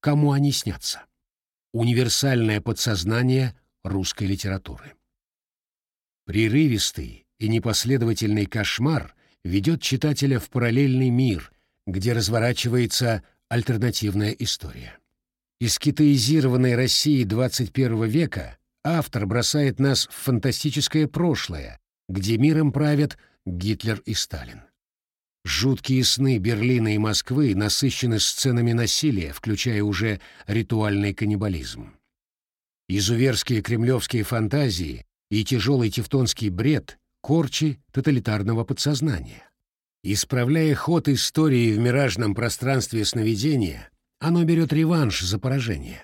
кому они снятся. Универсальное подсознание русской литературы. Прерывистый и непоследовательный кошмар ведет читателя в параллельный мир, где разворачивается альтернативная история. Из китаизированной России 21 века автор бросает нас в фантастическое прошлое, где миром правят Гитлер и Сталин. Жуткие сны Берлина и Москвы насыщены сценами насилия, включая уже ритуальный каннибализм. Изуверские кремлевские фантазии и тяжелый тевтонский бред — корчи тоталитарного подсознания. Исправляя ход истории в миражном пространстве сновидения, оно берет реванш за поражение.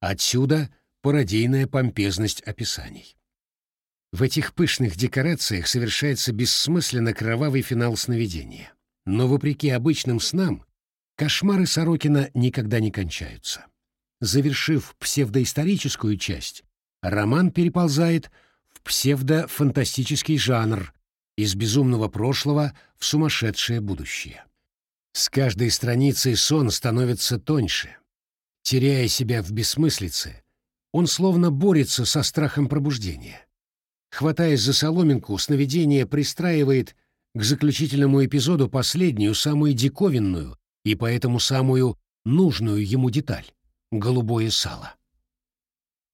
Отсюда пародийная помпезность описаний. В этих пышных декорациях совершается бессмысленно кровавый финал сновидения. Но вопреки обычным снам, кошмары Сорокина никогда не кончаются. Завершив псевдоисторическую часть, роман переползает в псевдофантастический жанр из безумного прошлого в сумасшедшее будущее. С каждой страницей сон становится тоньше. Теряя себя в бессмыслице, он словно борется со страхом пробуждения. Хватаясь за соломинку, сновидение пристраивает к заключительному эпизоду последнюю, самую диковинную и поэтому самую нужную ему деталь — голубое сало.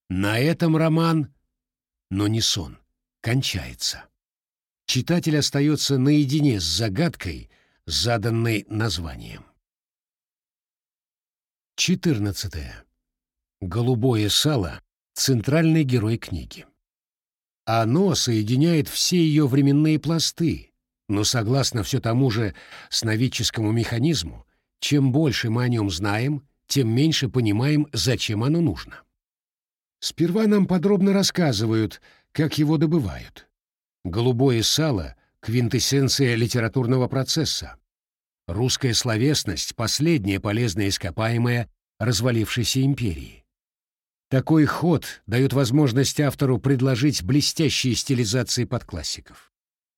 На этом роман, но не сон, кончается. Читатель остается наедине с загадкой — заданной названием. 14. Голубое сало — центральный герой книги. Оно соединяет все ее временные пласты, но согласно все тому же сновидческому механизму, чем больше мы о нем знаем, тем меньше понимаем, зачем оно нужно. Сперва нам подробно рассказывают, как его добывают. Голубое сало квинтэссенция литературного процесса. Русская словесность — последняя полезная ископаемая развалившейся империи. Такой ход дает возможность автору предложить блестящие стилизации под классиков.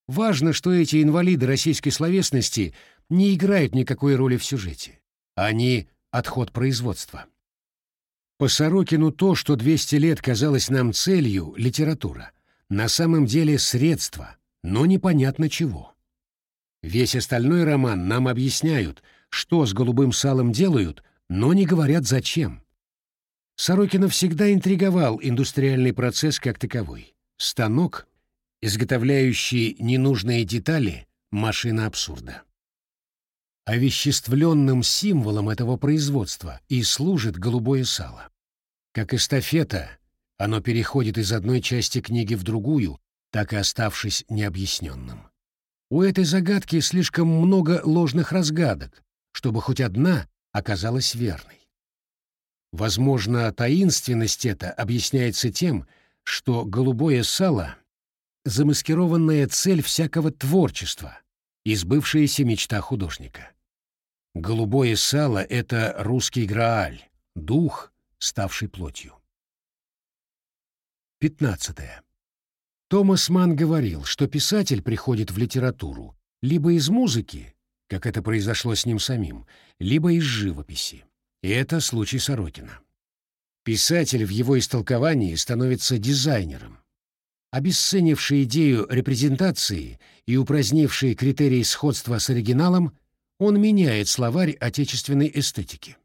Важно, что эти инвалиды российской словесности не играют никакой роли в сюжете. Они — отход производства. По Сорокину то, что 200 лет казалось нам целью, литература, на самом деле средство, но непонятно чего. Весь остальной роман нам объясняют, что с голубым салом делают, но не говорят зачем. Сорокина всегда интриговал индустриальный процесс как таковой. Станок, изготовляющий ненужные детали, машина абсурда. Овеществленным символом этого производства и служит голубое сало. Как эстафета, оно переходит из одной части книги в другую, так и оставшись необъясненным. У этой загадки слишком много ложных разгадок, чтобы хоть одна оказалась верной. Возможно, таинственность эта объясняется тем, что голубое сало — замаскированная цель всякого творчества, избывшаяся мечта художника. Голубое сало — это русский Грааль, дух, ставший плотью. 15. Томас Ман говорил, что писатель приходит в литературу либо из музыки, как это произошло с ним самим, либо из живописи. И это случай Сорокина. Писатель в его истолковании становится дизайнером. Обесценивший идею репрезентации и упразднивший критерии сходства с оригиналом, он меняет словарь отечественной эстетики.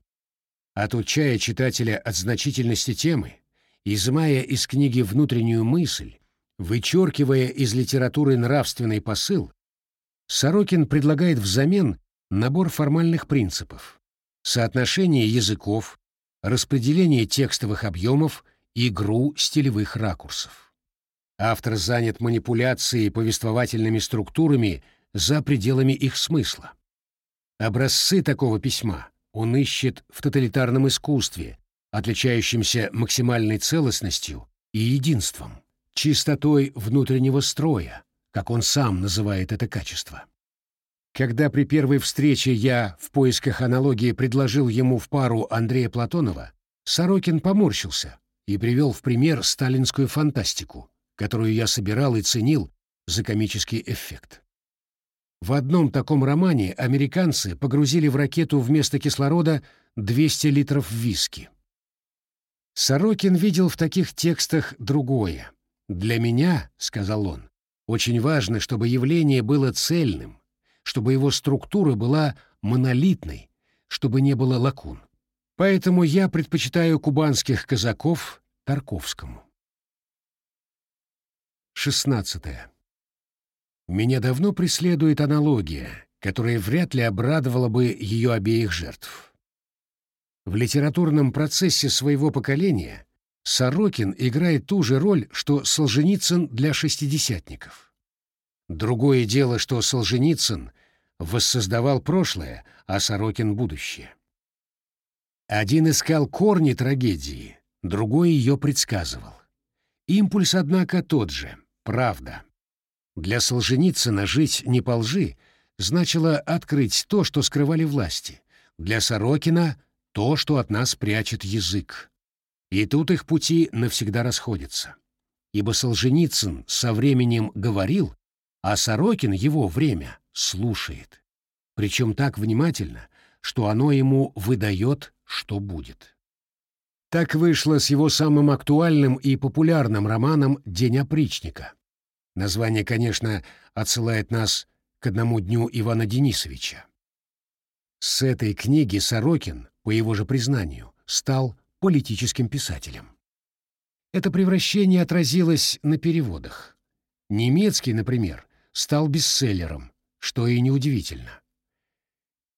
Отучая читателя от значительности темы, изымая из книги внутреннюю мысль, вычеркивая из литературы нравственный посыл, Сорокин предлагает взамен набор формальных принципов соотношение языков, распределение текстовых объемов, игру стилевых ракурсов. Автор занят манипуляцией повествовательными структурами за пределами их смысла. Образцы такого письма он ищет в тоталитарном искусстве, отличающемся максимальной целостностью и единством, чистотой внутреннего строя, как он сам называет это качество. Когда при первой встрече я в поисках аналогии предложил ему в пару Андрея Платонова, Сорокин поморщился и привел в пример сталинскую фантастику, которую я собирал и ценил за комический эффект. В одном таком романе американцы погрузили в ракету вместо кислорода 200 литров виски. Сорокин видел в таких текстах другое. «Для меня, — сказал он, — очень важно, чтобы явление было цельным, чтобы его структура была монолитной, чтобы не было лакун. Поэтому я предпочитаю кубанских казаков Тарковскому. 16. Меня давно преследует аналогия, которая вряд ли обрадовала бы ее обеих жертв. В литературном процессе своего поколения Сорокин играет ту же роль, что Солженицын для шестидесятников. Другое дело, что Солженицын воссоздавал прошлое, а Сорокин — будущее. Один искал корни трагедии, другой ее предсказывал. Импульс, однако, тот же — правда. Для Солженицына жить не по лжи значило открыть то, что скрывали власти. Для Сорокина — то, что от нас прячет язык. И тут их пути навсегда расходятся. Ибо Солженицын со временем говорил, а Сорокин его время слушает. Причем так внимательно, что оно ему выдает, что будет. Так вышло с его самым актуальным и популярным романом «День опричника». Название, конечно, отсылает нас к одному дню Ивана Денисовича. С этой книги Сорокин, по его же признанию, стал политическим писателем. Это превращение отразилось на переводах. Немецкий, например, стал бестселлером, что и неудивительно.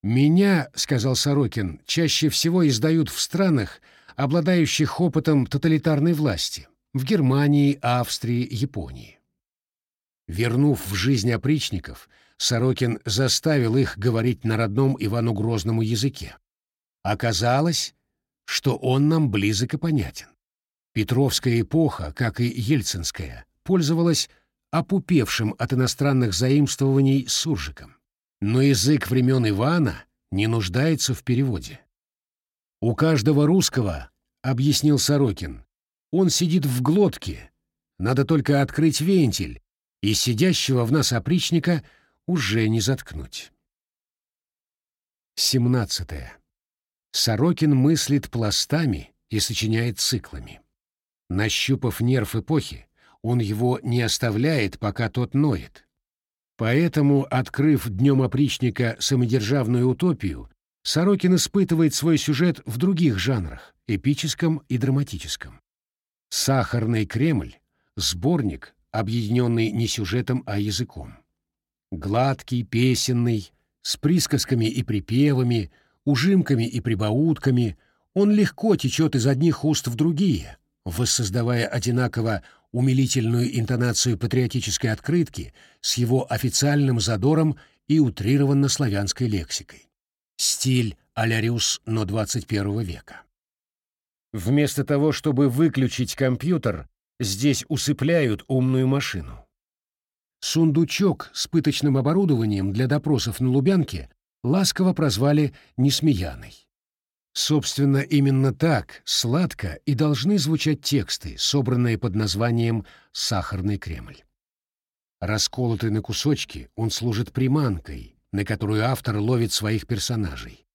«Меня, — сказал Сорокин, — чаще всего издают в странах, обладающих опытом тоталитарной власти, в Германии, Австрии, Японии». Вернув в жизнь опричников, Сорокин заставил их говорить на родном Ивану Грозному языке. Оказалось, что он нам близок и понятен. Петровская эпоха, как и Ельцинская, пользовалась опупевшим от иностранных заимствований суржиком. Но язык времен Ивана не нуждается в переводе. У каждого русского — объяснил Сорокин. «Он сидит в глотке. Надо только открыть вентиль, и сидящего в нас опричника уже не заткнуть». 17. Сорокин мыслит пластами и сочиняет циклами. Нащупав нерв эпохи, он его не оставляет, пока тот ноет. Поэтому, открыв днем опричника самодержавную утопию, Сорокин испытывает свой сюжет в других жанрах — эпическом и драматическом. «Сахарный Кремль» — сборник, объединенный не сюжетом, а языком. Гладкий, песенный, с присказками и припевами, ужимками и прибаутками, он легко течет из одних уст в другие, воссоздавая одинаково умилительную интонацию патриотической открытки с его официальным задором и утрированно-славянской лексикой. Стиль Аляриус, но 21 века. Вместо того, чтобы выключить компьютер, здесь усыпляют умную машину. Сундучок с пыточным оборудованием для допросов на Лубянке ласково прозвали «Несмеяной». Собственно, именно так, сладко, и должны звучать тексты, собранные под названием «Сахарный Кремль». Расколотый на кусочки, он служит приманкой, на которую автор ловит своих персонажей.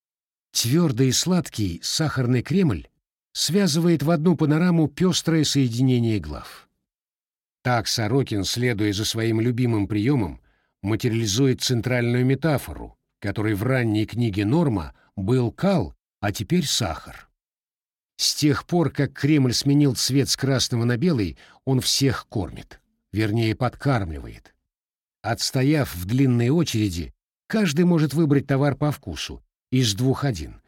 Твердый и сладкий «Сахарный Кремль» связывает в одну панораму пестрое соединение глав. Так Сорокин, следуя за своим любимым приемом, материализует центральную метафору, которой в ранней книге «Норма» был кал, а теперь сахар. С тех пор, как Кремль сменил цвет с красного на белый, он всех кормит, вернее, подкармливает. Отстояв в длинной очереди, каждый может выбрать товар по вкусу, из двух один.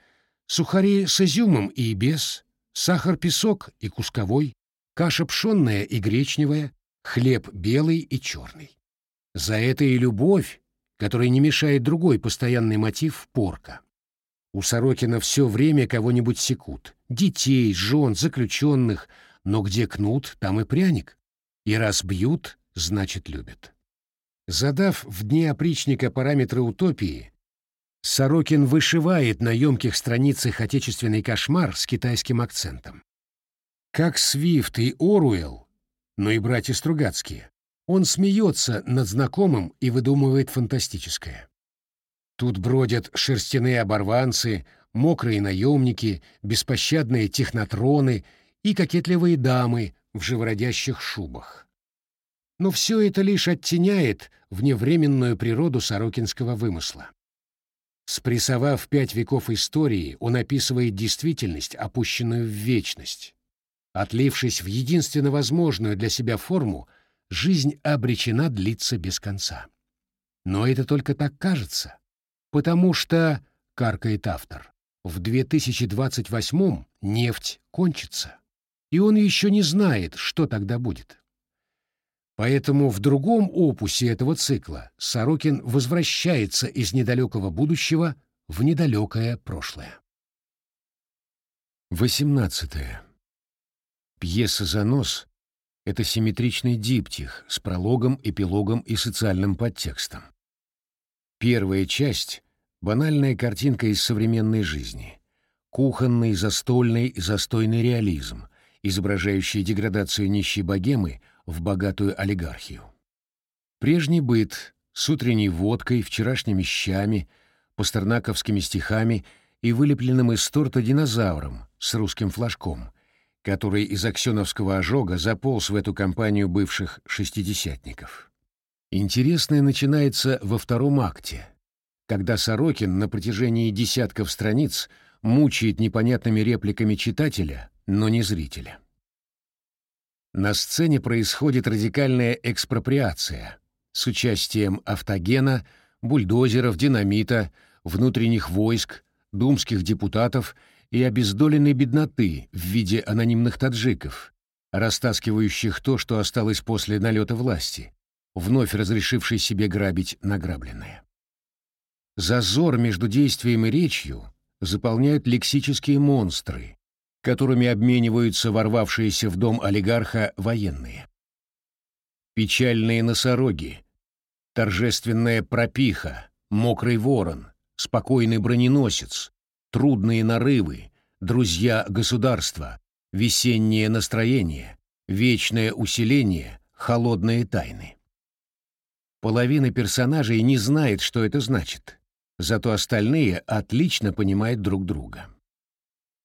Сухари с изюмом и без, сахар-песок и кусковой, каша пшенная и гречневая, хлеб белый и черный. За это и любовь, которая не мешает другой постоянный мотив — порка. У Сорокина все время кого-нибудь секут. Детей, жен, заключенных. Но где кнут, там и пряник. И раз бьют, значит любят. Задав в дне опричника параметры утопии, Сорокин вышивает на емких страницах отечественный кошмар с китайским акцентом. Как Свифт и Оруэлл, но и братья Стругацкие, он смеется над знакомым и выдумывает фантастическое. Тут бродят шерстяные оборванцы, мокрые наемники, беспощадные технотроны и кокетливые дамы в живородящих шубах. Но все это лишь оттеняет вневременную природу сорокинского вымысла. Спрессовав пять веков истории, он описывает действительность, опущенную в вечность. Отлившись в единственно возможную для себя форму, жизнь обречена длиться без конца. Но это только так кажется. Потому что, каркает автор, в 2028-м нефть кончится, и он еще не знает, что тогда будет. Поэтому в другом опусе этого цикла Сорокин возвращается из недалекого будущего в недалекое прошлое. 18. Пьеса «Занос» — это симметричный диптих с прологом, эпилогом и социальным подтекстом. Первая часть — банальная картинка из современной жизни. Кухонный, застольный застойный реализм, изображающий деградацию нищей богемы в богатую олигархию. Прежний быт с утренней водкой, вчерашними щами, пастернаковскими стихами и вылепленным из торта динозавром с русским флажком, который из аксеновского ожога заполз в эту компанию бывших шестидесятников. Интересное начинается во втором акте, когда Сорокин на протяжении десятков страниц мучает непонятными репликами читателя, но не зрителя. На сцене происходит радикальная экспроприация с участием автогена, бульдозеров, динамита, внутренних войск, думских депутатов и обездоленной бедноты в виде анонимных таджиков, растаскивающих то, что осталось после налета власти, вновь разрешивший себе грабить награбленное. Зазор между действием и речью заполняют лексические монстры, которыми обмениваются ворвавшиеся в дом олигарха военные. Печальные носороги, торжественная пропиха, мокрый ворон, спокойный броненосец, трудные нарывы, друзья государства, весеннее настроение, вечное усиление, холодные тайны. Половина персонажей не знает, что это значит, зато остальные отлично понимают друг друга.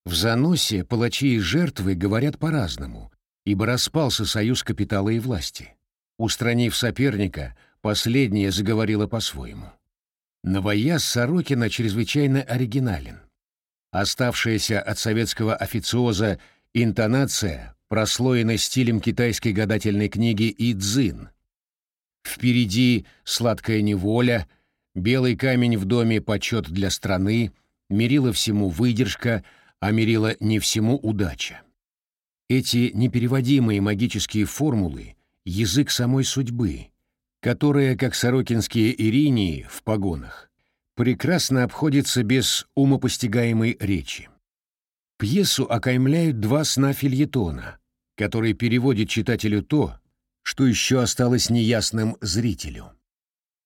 В заносе палачи и жертвы говорят по-разному, ибо распался союз капитала и власти. Устранив соперника, последняя заговорила по-своему. Новояз Сорокина чрезвычайно оригинален. Оставшаяся от советского официоза интонация прослоена стилем китайской гадательной книги «Идзин». Впереди сладкая неволя, белый камень в доме почет для страны, мерила всему выдержка, а мерила не всему удача. Эти непереводимые магические формулы — язык самой судьбы, которая, как сорокинские иринии в погонах, прекрасно обходится без умопостигаемой речи. Пьесу окаймляют два сна фильетона, которые переводят читателю то, что еще осталось неясным зрителю.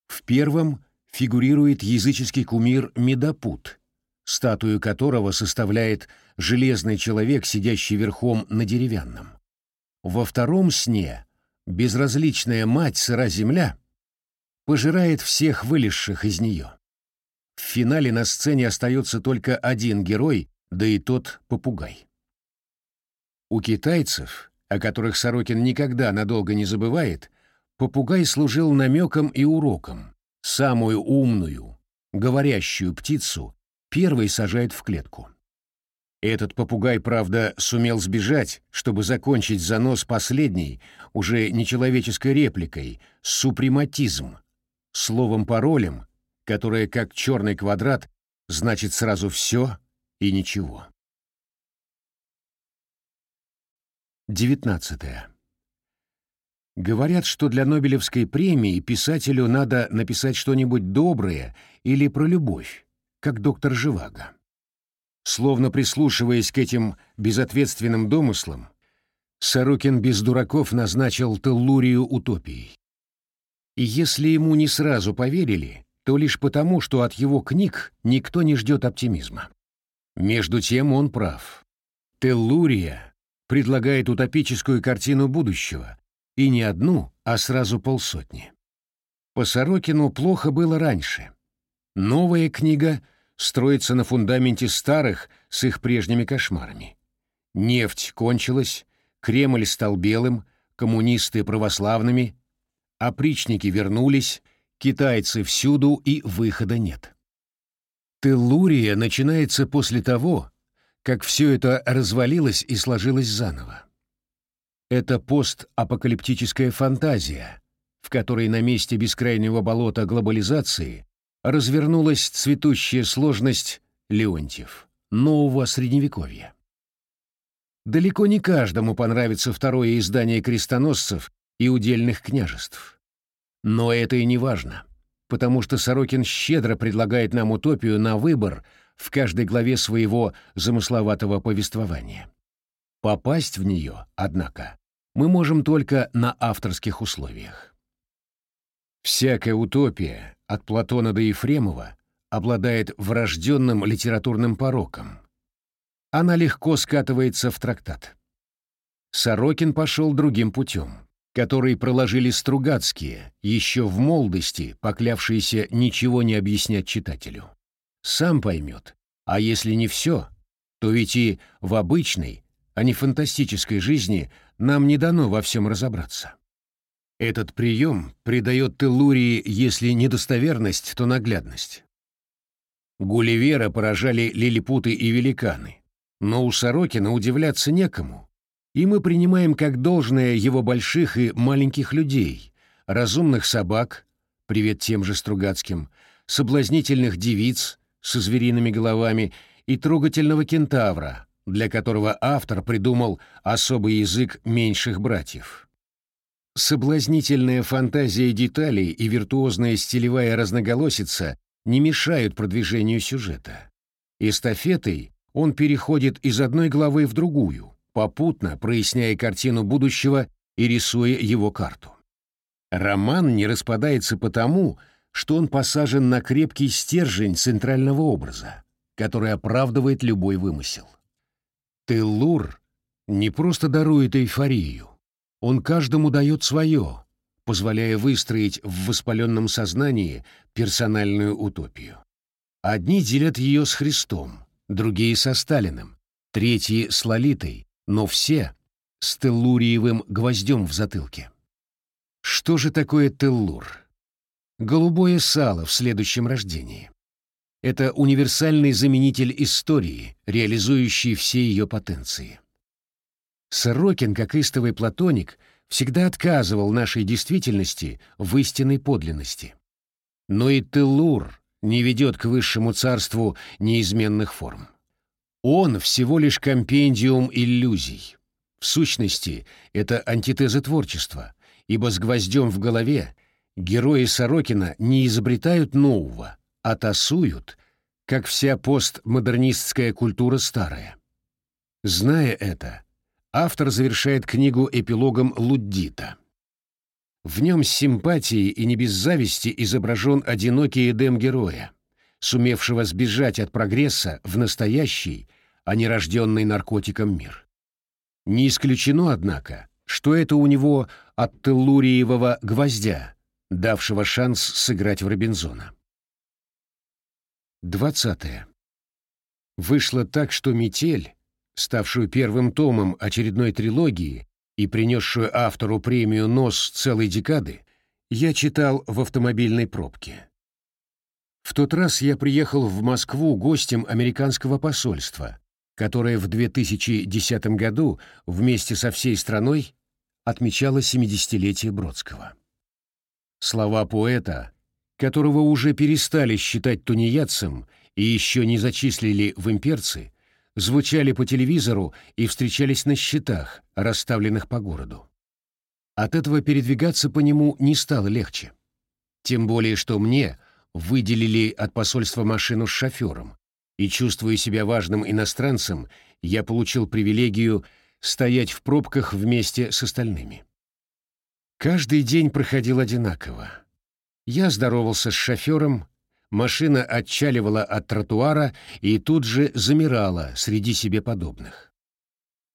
В первом фигурирует языческий кумир Медопут, статую которого составляет железный человек, сидящий верхом на деревянном. Во втором сне безразличная мать сыра земля пожирает всех вылезших из нее. В финале на сцене остается только один герой, да и тот попугай. У китайцев, о которых Сорокин никогда надолго не забывает, попугай служил намеком и уроком. Самую умную, говорящую птицу первый сажает в клетку. Этот попугай, правда, сумел сбежать, чтобы закончить занос последней, уже нечеловеческой репликой, супрематизм, словом-паролем, которое, как черный квадрат, значит сразу все и ничего. 19. Говорят, что для Нобелевской премии писателю надо написать что-нибудь доброе или про любовь, как доктор Живаго. Словно прислушиваясь к этим безответственным домыслам, Сорокин без дураков назначил Теллурию утопией. И если ему не сразу поверили, то лишь потому, что от его книг никто не ждет оптимизма. Между тем он прав. Теллурия предлагает утопическую картину будущего, и не одну, а сразу полсотни. По Сорокину плохо было раньше. Новая книга строится на фундаменте старых с их прежними кошмарами. Нефть кончилась, Кремль стал белым, коммунисты православными, опричники вернулись, Китайцы всюду и выхода нет. Теллурия начинается после того, как все это развалилось и сложилось заново. Это постапокалиптическая фантазия, в которой на месте бескрайнего болота глобализации развернулась цветущая сложность Леонтьев, нового средневековья. Далеко не каждому понравится второе издание крестоносцев и удельных княжеств. Но это и не важно, потому что Сорокин щедро предлагает нам утопию на выбор в каждой главе своего замысловатого повествования. Попасть в нее, однако, мы можем только на авторских условиях. Всякая утопия, от Платона до Ефремова, обладает врожденным литературным пороком. Она легко скатывается в трактат. Сорокин пошел другим путем который проложили Стругацкие, еще в молодости, поклявшиеся ничего не объяснять читателю. Сам поймет, а если не все, то ведь и в обычной, а не фантастической жизни нам не дано во всем разобраться. Этот прием придает Теллурии, если недостоверность, то наглядность. Гулливера поражали лилипуты и великаны, но у Сорокина удивляться некому, и мы принимаем как должное его больших и маленьких людей, разумных собак, привет тем же Стругацким, соблазнительных девиц со звериными головами и трогательного кентавра, для которого автор придумал особый язык меньших братьев. Соблазнительная фантазия деталей и виртуозная стилевая разноголосица не мешают продвижению сюжета. Эстафетой он переходит из одной главы в другую, попутно проясняя картину будущего и рисуя его карту. Роман не распадается потому, что он посажен на крепкий стержень центрального образа, который оправдывает любой вымысел. Теллур не просто дарует эйфорию, он каждому дает свое, позволяя выстроить в воспаленном сознании персональную утопию. Одни делят ее с Христом, другие со Сталиным, третьи с Лолитой, но все с теллуриевым гвоздем в затылке. Что же такое теллур? Голубое сало в следующем рождении. Это универсальный заменитель истории, реализующий все ее потенции. Сорокин, как истовый платоник, всегда отказывал нашей действительности в истинной подлинности. Но и Теллур не ведет к высшему царству неизменных форм. Он всего лишь компендиум иллюзий. В сущности, это антитеза творчества, ибо с гвоздем в голове герои Сорокина не изобретают нового, а тасуют, как вся постмодернистская культура старая. Зная это, автор завершает книгу эпилогом Луддита. В нем с симпатией и не без зависти изображен одинокий Эдем героя, сумевшего сбежать от прогресса в настоящий, а не рожденный наркотиком мир. Не исключено, однако, что это у него от теллуриевого гвоздя, давшего шанс сыграть в Робинзона. 20. Вышло так, что «Метель», ставшую первым томом очередной трилогии и принесшую автору премию «Нос» целой декады, я читал в автомобильной пробке. В тот раз я приехал в Москву гостем американского посольства, которое в 2010 году вместе со всей страной отмечало 70-летие Бродского. Слова поэта, которого уже перестали считать тунеядцем и еще не зачислили в имперцы, звучали по телевизору и встречались на счетах, расставленных по городу. От этого передвигаться по нему не стало легче. Тем более, что мне выделили от посольства машину с шофером, и, чувствуя себя важным иностранцем, я получил привилегию стоять в пробках вместе с остальными. Каждый день проходил одинаково. Я здоровался с шофером, машина отчаливала от тротуара и тут же замирала среди себе подобных.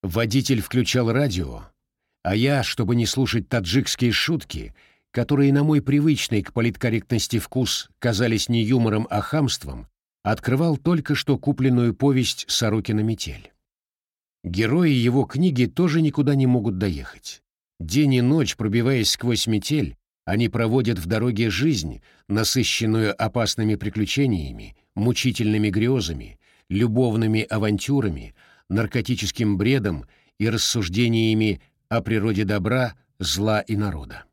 Водитель включал радио, а я, чтобы не слушать таджикские шутки, которые на мой привычный к политкорректности вкус казались не юмором, а хамством, открывал только что купленную повесть «Сорокина метель». Герои его книги тоже никуда не могут доехать. День и ночь, пробиваясь сквозь метель, они проводят в дороге жизнь, насыщенную опасными приключениями, мучительными грезами, любовными авантюрами, наркотическим бредом и рассуждениями о природе добра, зла и народа.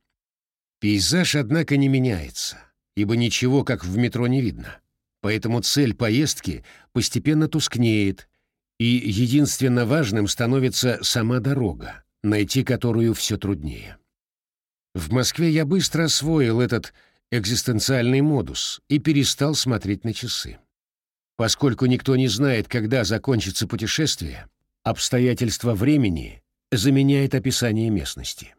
Пейзаж, однако, не меняется, ибо ничего, как в метро, не видно. Поэтому цель поездки постепенно тускнеет, и единственно важным становится сама дорога, найти которую все труднее. В Москве я быстро освоил этот экзистенциальный модус и перестал смотреть на часы. Поскольку никто не знает, когда закончится путешествие, обстоятельства времени заменяет описание местности.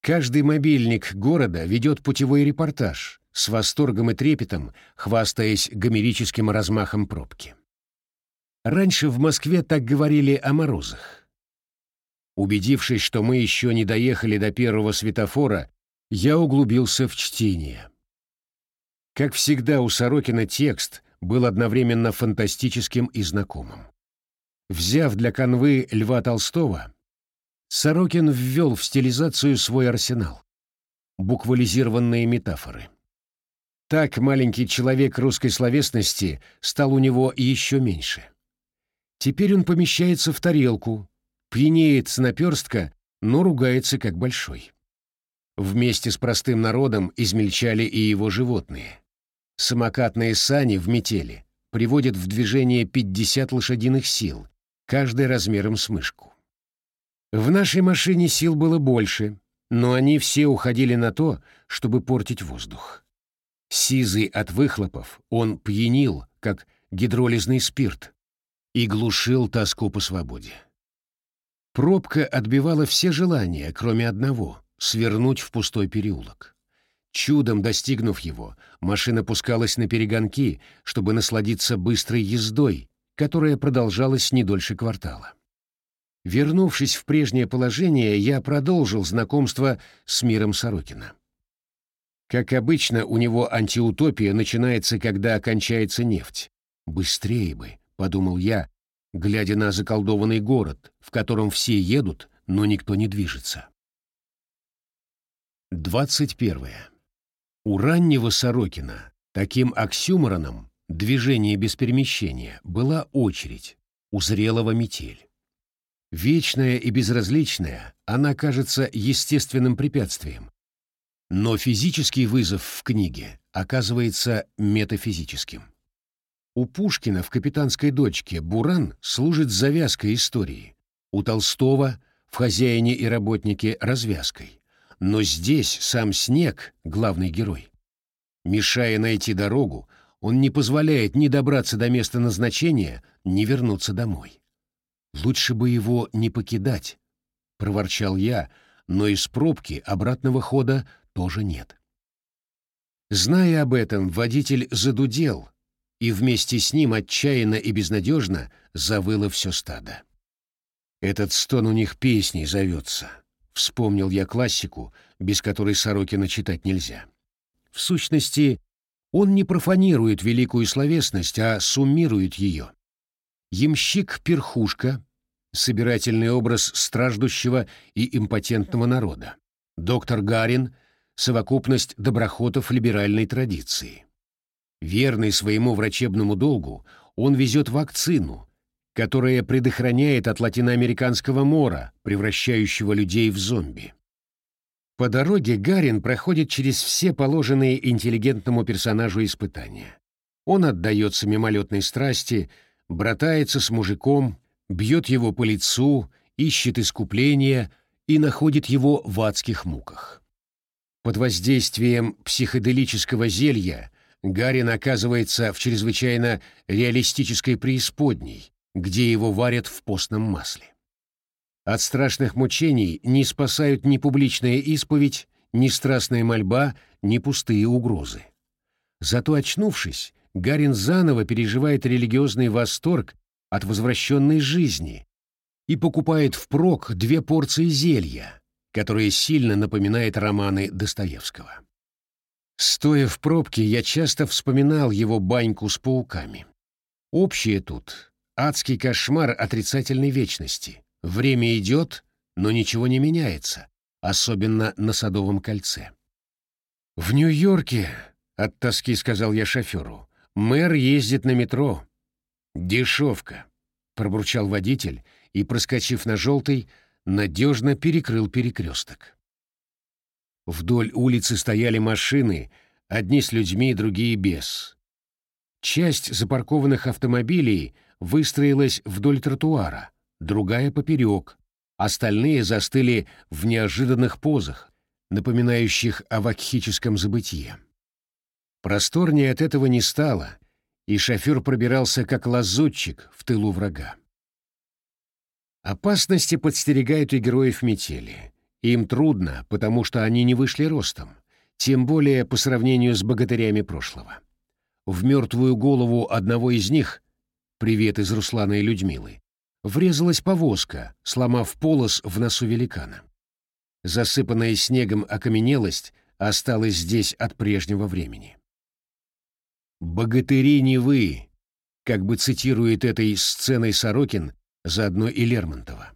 Каждый мобильник города ведет путевой репортаж, с восторгом и трепетом, хвастаясь гомерическим размахом пробки. Раньше в Москве так говорили о морозах. Убедившись, что мы еще не доехали до первого светофора, я углубился в чтение. Как всегда у Сорокина текст был одновременно фантастическим и знакомым. Взяв для канвы Льва Толстого, Сорокин ввел в стилизацию свой арсенал. Буквализированные метафоры. Так маленький человек русской словесности стал у него еще меньше. Теперь он помещается в тарелку, пьянеет с наперстка, но ругается как большой. Вместе с простым народом измельчали и его животные. Самокатные сани в метели приводят в движение 50 лошадиных сил, каждый размером с мышку. В нашей машине сил было больше, но они все уходили на то, чтобы портить воздух. Сизый от выхлопов, он пьянил, как гидролизный спирт, и глушил тоску по свободе. Пробка отбивала все желания, кроме одного — свернуть в пустой переулок. Чудом достигнув его, машина пускалась на перегонки, чтобы насладиться быстрой ездой, которая продолжалась не дольше квартала. Вернувшись в прежнее положение, я продолжил знакомство с миром Сорокина. Как обычно, у него антиутопия начинается, когда кончается нефть. «Быстрее бы», — подумал я, глядя на заколдованный город, в котором все едут, но никто не движется. 21. У раннего Сорокина таким оксюмороном движение без перемещения была очередь, у зрелого метель. Вечная и безразличная, она кажется естественным препятствием. Но физический вызов в книге оказывается метафизическим. У Пушкина в «Капитанской дочке» Буран служит завязкой истории, у Толстого в «Хозяине и работнике» развязкой. Но здесь сам Снег — главный герой. Мешая найти дорогу, он не позволяет ни добраться до места назначения, ни вернуться домой. Лучше бы его не покидать, — проворчал я, но из пробки обратного хода тоже нет. Зная об этом, водитель задудел, и вместе с ним отчаянно и безнадежно завыло все стадо. Этот стон у них песней зовется. Вспомнил я классику, без которой Сорокина читать нельзя. В сущности, он не профанирует великую словесность, а суммирует ее. Ямщик-перхушка, собирательный образ страждущего и импотентного народа. Доктор Гарин — совокупность доброхотов либеральной традиции. Верный своему врачебному долгу, он везет вакцину, которая предохраняет от латиноамериканского мора, превращающего людей в зомби. По дороге Гарин проходит через все положенные интеллигентному персонажу испытания. Он отдается мимолетной страсти — братается с мужиком, бьет его по лицу, ищет искупления и находит его в адских муках. Под воздействием психоделического зелья Гарин оказывается в чрезвычайно реалистической преисподней, где его варят в постном масле. От страшных мучений не спасают ни публичная исповедь, ни страстная мольба, ни пустые угрозы. Зато очнувшись, Гарин заново переживает религиозный восторг от возвращенной жизни и покупает впрок две порции зелья, которые сильно напоминают романы Достоевского. Стоя в пробке, я часто вспоминал его баньку с пауками. Общее тут — адский кошмар отрицательной вечности. Время идет, но ничего не меняется, особенно на Садовом кольце. «В Нью-Йорке», — от тоски сказал я шоферу, Мэр ездит на метро. Дешевка, пробурчал водитель и, проскочив на желтый, надежно перекрыл перекресток. Вдоль улицы стояли машины, одни с людьми, другие без. Часть запаркованных автомобилей выстроилась вдоль тротуара, другая поперек, остальные застыли в неожиданных позах, напоминающих о вакхическом забытье. Просторнее от этого не стало, и шофер пробирался как лазутчик в тылу врага. Опасности подстерегают и героев метели. Им трудно, потому что они не вышли ростом, тем более по сравнению с богатырями прошлого. В мертвую голову одного из них, привет из Руслана и Людмилы, врезалась повозка, сломав полос в носу великана. Засыпанная снегом окаменелость осталась здесь от прежнего времени. «Богатыри не вы», как бы цитирует этой сценой Сорокин, заодно и Лермонтова.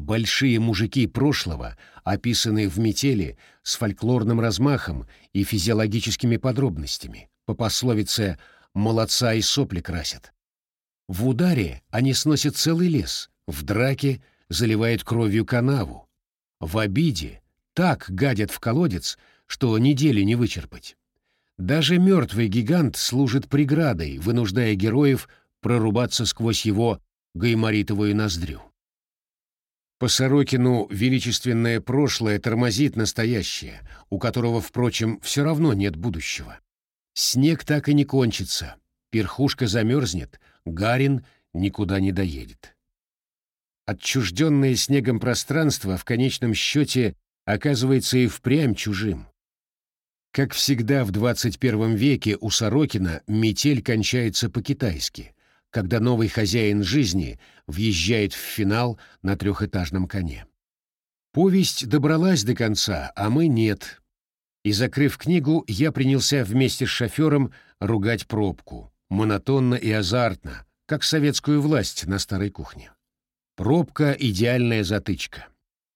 Большие мужики прошлого, описанные в «Метели» с фольклорным размахом и физиологическими подробностями, по пословице «молодца и сопли красят». В ударе они сносят целый лес, в драке заливают кровью канаву, в обиде так гадят в колодец, что недели не вычерпать. Даже мертвый гигант служит преградой, вынуждая героев прорубаться сквозь его гайморитовую ноздрю. По Сорокину величественное прошлое тормозит настоящее, у которого, впрочем, все равно нет будущего. Снег так и не кончится, перхушка замерзнет, Гарин никуда не доедет. Отчужденное снегом пространство в конечном счете оказывается и впрямь чужим. Как всегда в 21 веке у Сорокина метель кончается по-китайски, когда новый хозяин жизни въезжает в финал на трехэтажном коне. Повесть добралась до конца, а мы нет. И, закрыв книгу, я принялся вместе с шофером ругать пробку, монотонно и азартно, как советскую власть на старой кухне. Пробка — идеальная затычка.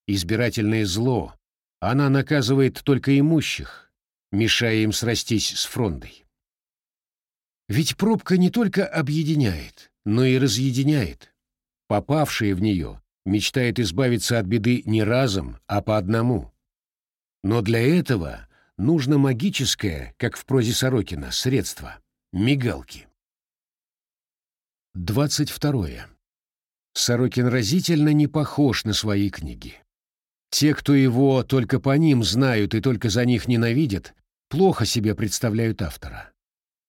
Избирательное зло. Она наказывает только имущих, мешая им срастись с фрондой. Ведь пробка не только объединяет, но и разъединяет. Попавшие в нее мечтают избавиться от беды не разом, а по одному. Но для этого нужно магическое, как в прозе Сорокина, средство — мигалки. 22. Сорокин разительно не похож на свои книги. Те, кто его только по ним знают и только за них ненавидят, плохо себе представляют автора.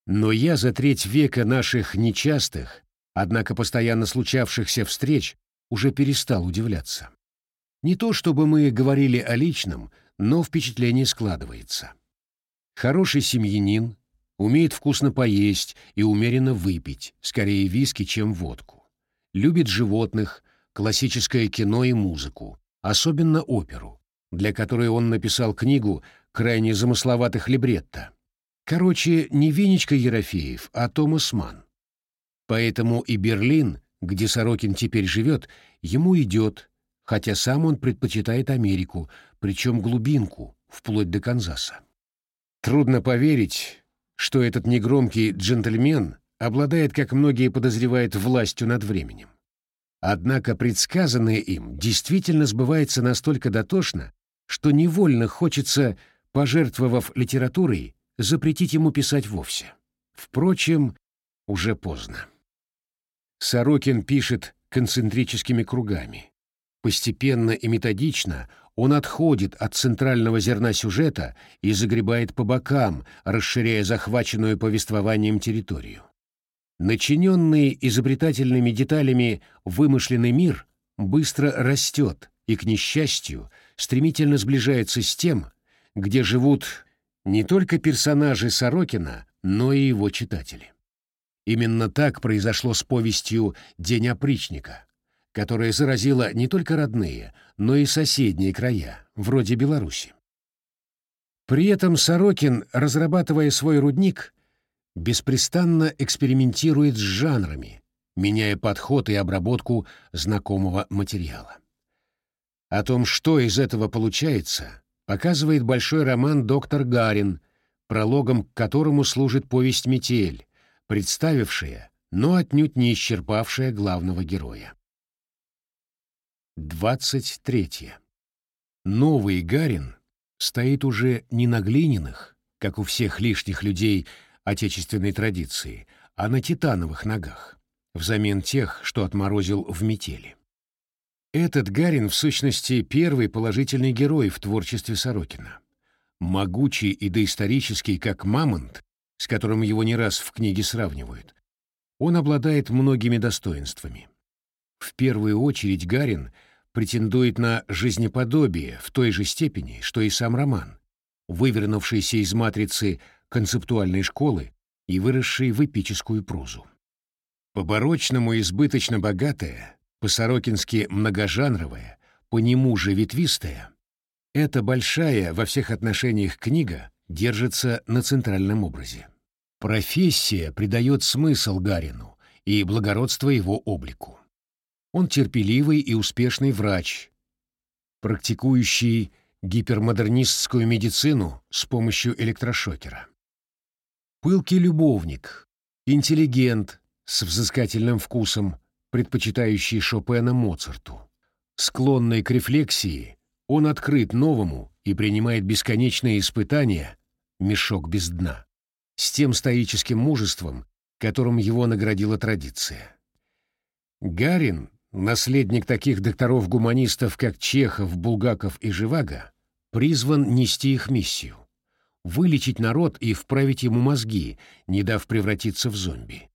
Но я за треть века наших нечастых, однако постоянно случавшихся встреч, уже перестал удивляться. Не то чтобы мы говорили о личном, но впечатление складывается. Хороший семьянин, умеет вкусно поесть и умеренно выпить, скорее виски, чем водку. Любит животных, классическое кино и музыку, особенно оперу, для которой он написал книгу крайне замысловатых либретто. Короче, не Венечка Ерофеев, а Томас Манн. Поэтому и Берлин, где Сорокин теперь живет, ему идет, хотя сам он предпочитает Америку, причем глубинку, вплоть до Канзаса. Трудно поверить, что этот негромкий джентльмен обладает, как многие подозревают, властью над временем. Однако предсказанное им действительно сбывается настолько дотошно, что невольно хочется, пожертвовав литературой, запретить ему писать вовсе. Впрочем, уже поздно. Сорокин пишет концентрическими кругами. Постепенно и методично он отходит от центрального зерна сюжета и загребает по бокам, расширяя захваченную повествованием территорию. Начиненный изобретательными деталями вымышленный мир быстро растет и, к несчастью, стремительно сближается с тем, где живут не только персонажи Сорокина, но и его читатели. Именно так произошло с повестью «День опричника», которая заразила не только родные, но и соседние края, вроде Беларуси. При этом Сорокин, разрабатывая свой рудник, беспрестанно экспериментирует с жанрами, меняя подход и обработку знакомого материала. О том, что из этого получается, показывает большой роман «Доктор Гарин», прологом к которому служит повесть «Метель», представившая, но отнюдь не исчерпавшая главного героя. 23. Новый Гарин стоит уже не на глиняных, как у всех лишних людей отечественной традиции, а на титановых ногах, взамен тех, что отморозил в метели. Этот Гарин, в сущности, первый положительный герой в творчестве Сорокина. Могучий и доисторический, как мамонт, с которым его не раз в книге сравнивают, он обладает многими достоинствами. В первую очередь Гарин претендует на жизнеподобие в той же степени, что и сам роман, вывернувшийся из матрицы концептуальной школы и выросший в эпическую прозу. По-барочному избыточно богатая, по-сорокински многожанровая, по нему же ветвистая, эта большая во всех отношениях книга держится на центральном образе. Профессия придает смысл Гарину и благородство его облику. Он терпеливый и успешный врач, практикующий гипермодернистскую медицину с помощью электрошокера. Пылкий любовник, интеллигент с взыскательным вкусом, предпочитающий Шопена Моцарту. Склонный к рефлексии, он открыт новому и принимает бесконечные испытания, мешок без дна, с тем стоическим мужеством, которым его наградила традиция. Гарин Наследник таких докторов-гуманистов, как Чехов, Булгаков и Живаго, призван нести их миссию — вылечить народ и вправить ему мозги, не дав превратиться в зомби.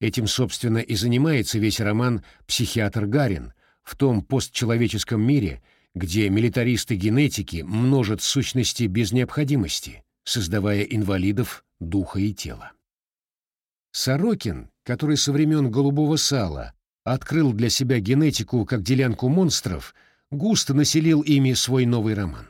Этим, собственно, и занимается весь роман «Психиатр Гарин» в том постчеловеческом мире, где милитаристы генетики множат сущности без необходимости, создавая инвалидов духа и тела. Сорокин который со времен голубого сала открыл для себя генетику как делянку монстров, густо населил ими свой новый роман.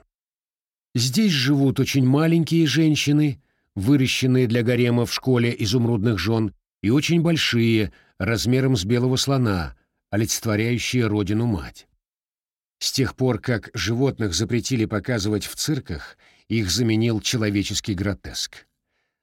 Здесь живут очень маленькие женщины, выращенные для гарема в школе изумрудных жен, и очень большие, размером с белого слона, олицетворяющие родину-мать. С тех пор, как животных запретили показывать в цирках, их заменил человеческий гротеск.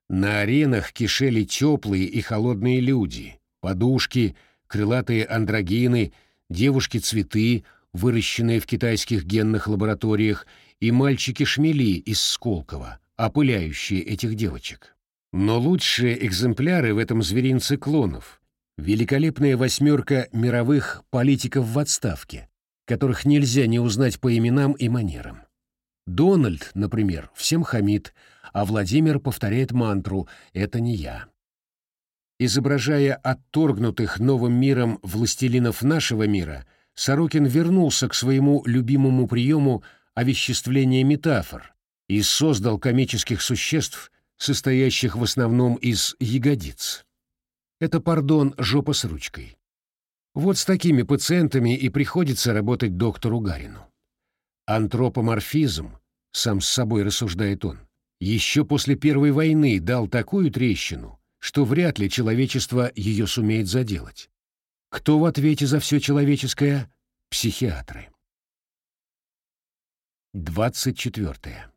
На аренах кишели теплые и холодные люди, подушки, крылатые андрогины, девушки-цветы, выращенные в китайских генных лабораториях, и мальчики-шмели из Сколково, опыляющие этих девочек. Но лучшие экземпляры в этом зверинце клонов — великолепная восьмерка мировых политиков в отставке, которых нельзя не узнать по именам и манерам. Дональд, например, всем хамит, а Владимир повторяет мантру «это не я». Изображая отторгнутых новым миром властелинов нашего мира, Сорокин вернулся к своему любимому приему овеществления метафор и создал комических существ, состоящих в основном из ягодиц. Это, пардон, жопа с ручкой. Вот с такими пациентами и приходится работать доктору Гарину. Антропоморфизм, сам с собой рассуждает он, еще после Первой войны дал такую трещину, что вряд ли человечество ее сумеет заделать. Кто в ответе за все человеческое? Психиатры. 24.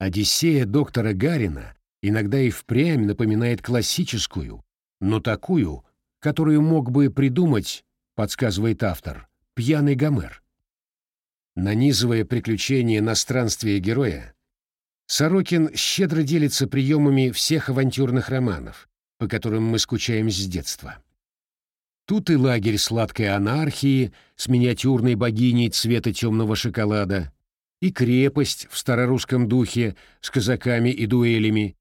Одиссея доктора Гарина иногда и впрямь напоминает классическую, но такую, которую мог бы придумать, подсказывает автор, пьяный Гомер. Нанизывая приключения на странствие героя, Сорокин щедро делится приемами всех авантюрных романов, по которым мы скучаем с детства. Тут и лагерь сладкой анархии с миниатюрной богиней цвета темного шоколада, и крепость в старорусском духе с казаками и дуэлями,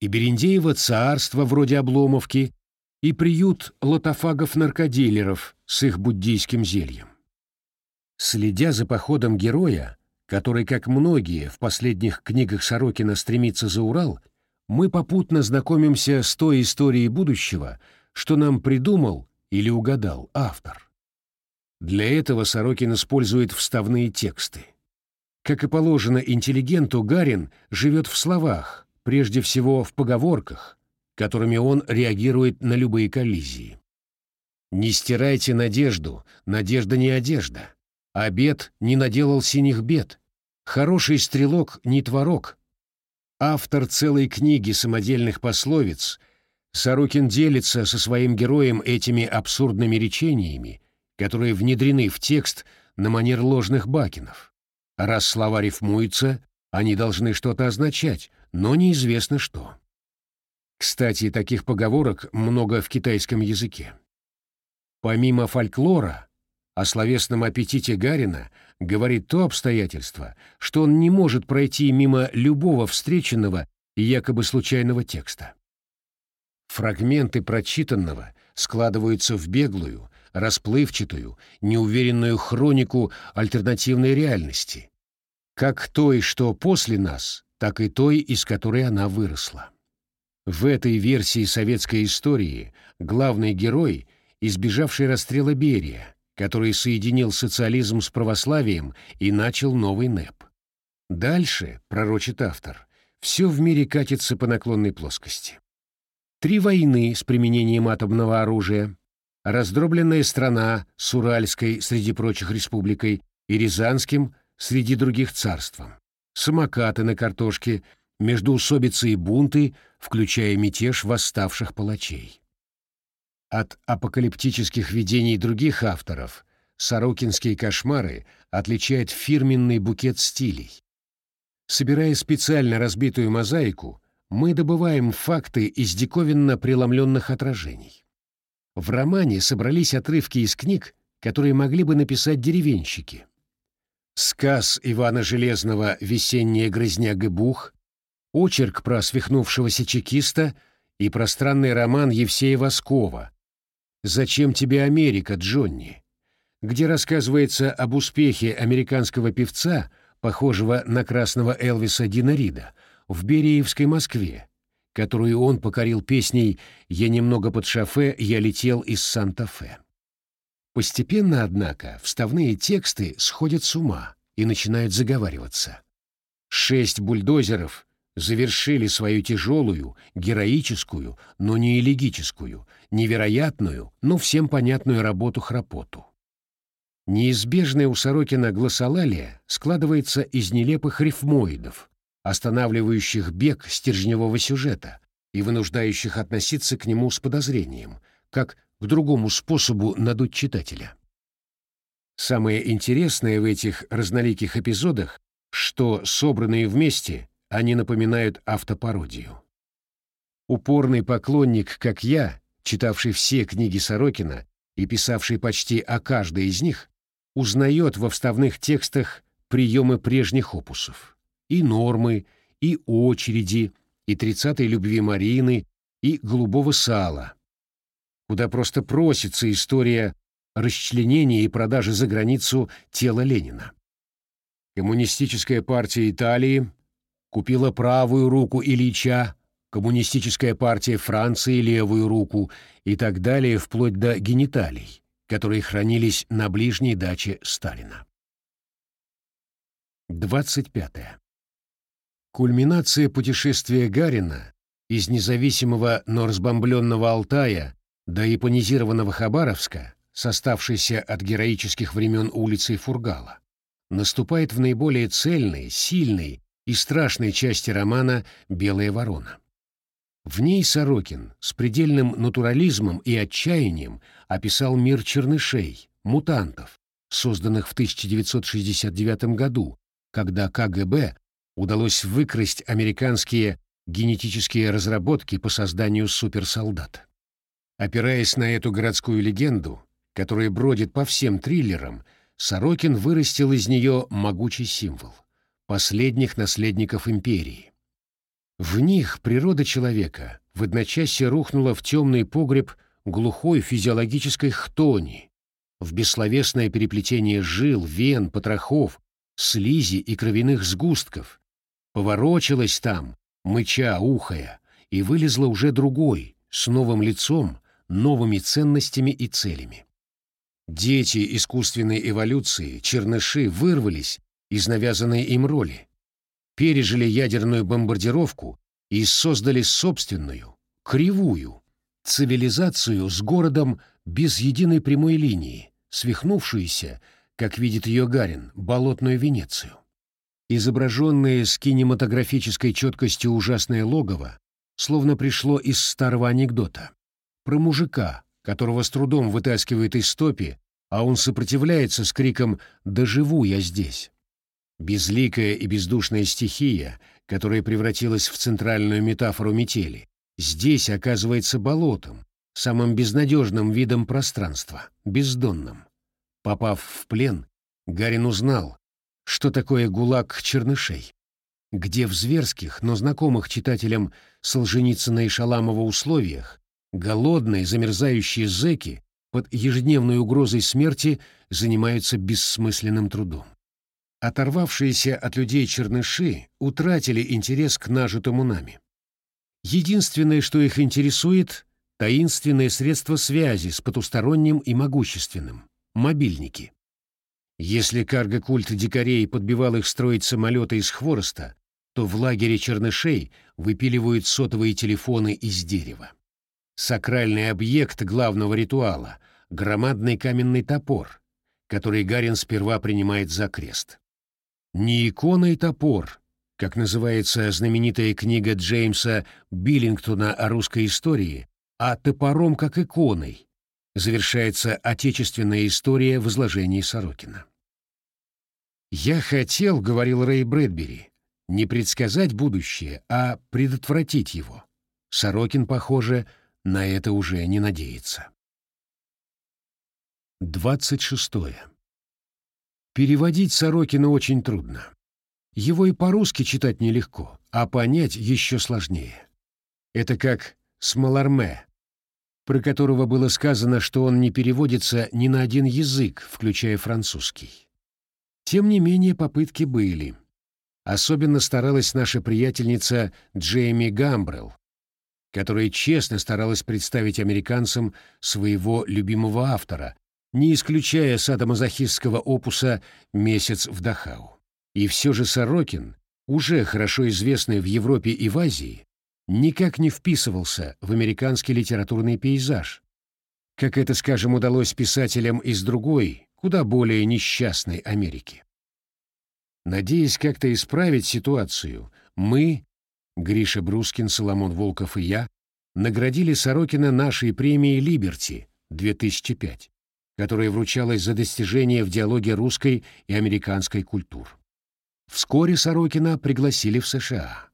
и Берендеево царство вроде Обломовки, и приют лотофагов-наркодилеров с их буддийским зельем. Следя за походом героя, который, как многие в последних книгах Сорокина стремится за Урал, мы попутно знакомимся с той историей будущего, что нам придумал или угадал автор. Для этого Сорокин использует вставные тексты. Как и положено интеллигенту, Гарин живет в словах, прежде всего в поговорках, которыми он реагирует на любые коллизии. «Не стирайте надежду, надежда не одежда. Обед не наделал синих бед. Хороший стрелок не творог». Автор целой книги самодельных пословиц — Сорокин делится со своим героем этими абсурдными речениями, которые внедрены в текст на манер ложных бакенов. Раз слова рифмуются, они должны что-то означать, но неизвестно что. Кстати, таких поговорок много в китайском языке. Помимо фольклора, о словесном аппетите Гарина говорит то обстоятельство, что он не может пройти мимо любого встреченного и якобы случайного текста. Фрагменты прочитанного складываются в беглую, расплывчатую, неуверенную хронику альтернативной реальности, как той, что после нас, так и той, из которой она выросла. В этой версии советской истории главный герой, избежавший расстрела Берия, который соединил социализм с православием и начал новый НЭП. Дальше, пророчит автор, все в мире катится по наклонной плоскости. Три войны с применением атомного оружия, раздробленная страна с Уральской среди прочих республикой и Рязанским среди других царством, самокаты на картошке, междоусобицы и бунты, включая мятеж восставших палачей. От апокалиптических видений других авторов «Сорокинские кошмары» отличает фирменный букет стилей. Собирая специально разбитую мозаику, мы добываем факты из диковинно преломленных отражений. В романе собрались отрывки из книг, которые могли бы написать деревенщики. Сказ Ивана Железного «Весенняя грызняга Бух», очерк про свихнувшегося чекиста и пространный роман Евсея Воскова «Зачем тебе Америка, Джонни?», где рассказывается об успехе американского певца, похожего на красного Элвиса Дина Рида, в Бериевской Москве, которую он покорил песней «Я немного под шофе, я летел из Санта-Фе». Постепенно, однако, вставные тексты сходят с ума и начинают заговариваться. Шесть бульдозеров завершили свою тяжелую, героическую, но не элегическую, невероятную, но всем понятную работу-храпоту. Неизбежная у Сорокина глоссолалия складывается из нелепых рифмоидов, останавливающих бег стержневого сюжета и вынуждающих относиться к нему с подозрением, как к другому способу надуть читателя. Самое интересное в этих разноликих эпизодах, что собранные вместе, они напоминают автопародию. Упорный поклонник, как я, читавший все книги Сорокина и писавший почти о каждой из них, узнает во вставных текстах приемы прежних опусов. И нормы, и очереди, и тридцатой любви Марины, и голубого сала, куда просто просится история расчленения и продажи за границу тела Ленина. Коммунистическая партия Италии купила правую руку Ильича, Коммунистическая партия Франции — левую руку и так далее вплоть до гениталий, которые хранились на ближней даче Сталина. 25. Кульминация путешествия Гарина из независимого, но разбомбленного Алтая до японизированного Хабаровска, составшейся от героических времен улицы Фургала, наступает в наиболее цельной, сильной и страшной части романа «Белая ворона». В ней Сорокин с предельным натурализмом и отчаянием описал мир чернышей, мутантов, созданных в 1969 году, когда КГБ удалось выкрасть американские генетические разработки по созданию суперсолдат. Опираясь на эту городскую легенду, которая бродит по всем триллерам, Сорокин вырастил из нее могучий символ — последних наследников империи. В них природа человека в одночасье рухнула в темный погреб глухой физиологической хтони, в бессловесное переплетение жил, вен, потрохов, слизи и кровяных сгустков, поворочилась там, мыча, ухая, и вылезла уже другой, с новым лицом, новыми ценностями и целями. Дети искусственной эволюции, черныши, вырвались из навязанной им роли, пережили ядерную бомбардировку и создали собственную, кривую, цивилизацию с городом без единой прямой линии, свихнувшуюся, как видит ее Гарин, болотную Венецию. Изображенное с кинематографической четкостью ужасное логово словно пришло из старого анекдота про мужика, которого с трудом вытаскивают из стопи, а он сопротивляется с криком «Доживу я здесь». Безликая и бездушная стихия, которая превратилась в центральную метафору метели, здесь оказывается болотом, самым безнадежным видом пространства, бездонным. Попав в плен, Гарин узнал, что такое гулаг чернышей, где в зверских, но знакомых читателям Солженицына и Шаламова условиях Голодные, замерзающие зэки под ежедневной угрозой смерти занимаются бессмысленным трудом. Оторвавшиеся от людей черныши утратили интерес к нажитому нами. Единственное, что их интересует — таинственное средство связи с потусторонним и могущественным — мобильники. Если карго-культ дикарей подбивал их строить самолеты из хвороста, то в лагере чернышей выпиливают сотовые телефоны из дерева. Сакральный объект главного ритуала — громадный каменный топор, который Гарин сперва принимает за крест. Не иконой топор, как называется знаменитая книга Джеймса Биллингтона о русской истории, а топором как иконой, завершается отечественная история в изложении Сорокина. «Я хотел, — говорил Рэй Брэдбери, — не предсказать будущее, а предотвратить его. Сорокин, похоже, — на это уже не надеется. 26. Переводить Сорокина очень трудно. Его и по-русски читать нелегко, а понять еще сложнее. Это как с Маларме, про которого было сказано, что он не переводится ни на один язык, включая французский. Тем не менее, попытки были. Особенно старалась наша приятельница Джейми Гамбрелл, которая честно старалась представить американцам своего любимого автора, не исключая садомазохистского опуса «Месяц в Дахау». И все же Сорокин, уже хорошо известный в Европе и в Азии, никак не вписывался в американский литературный пейзаж, как это, скажем, удалось писателям из другой, куда более несчастной Америки. Надеясь как-то исправить ситуацию, мы, Гриша Брускин, Соломон Волков и я, наградили Сорокина нашей премией «Либерти» 2005, которая вручалась за достижения в диалоге русской и американской культур. Вскоре Сорокина пригласили в США.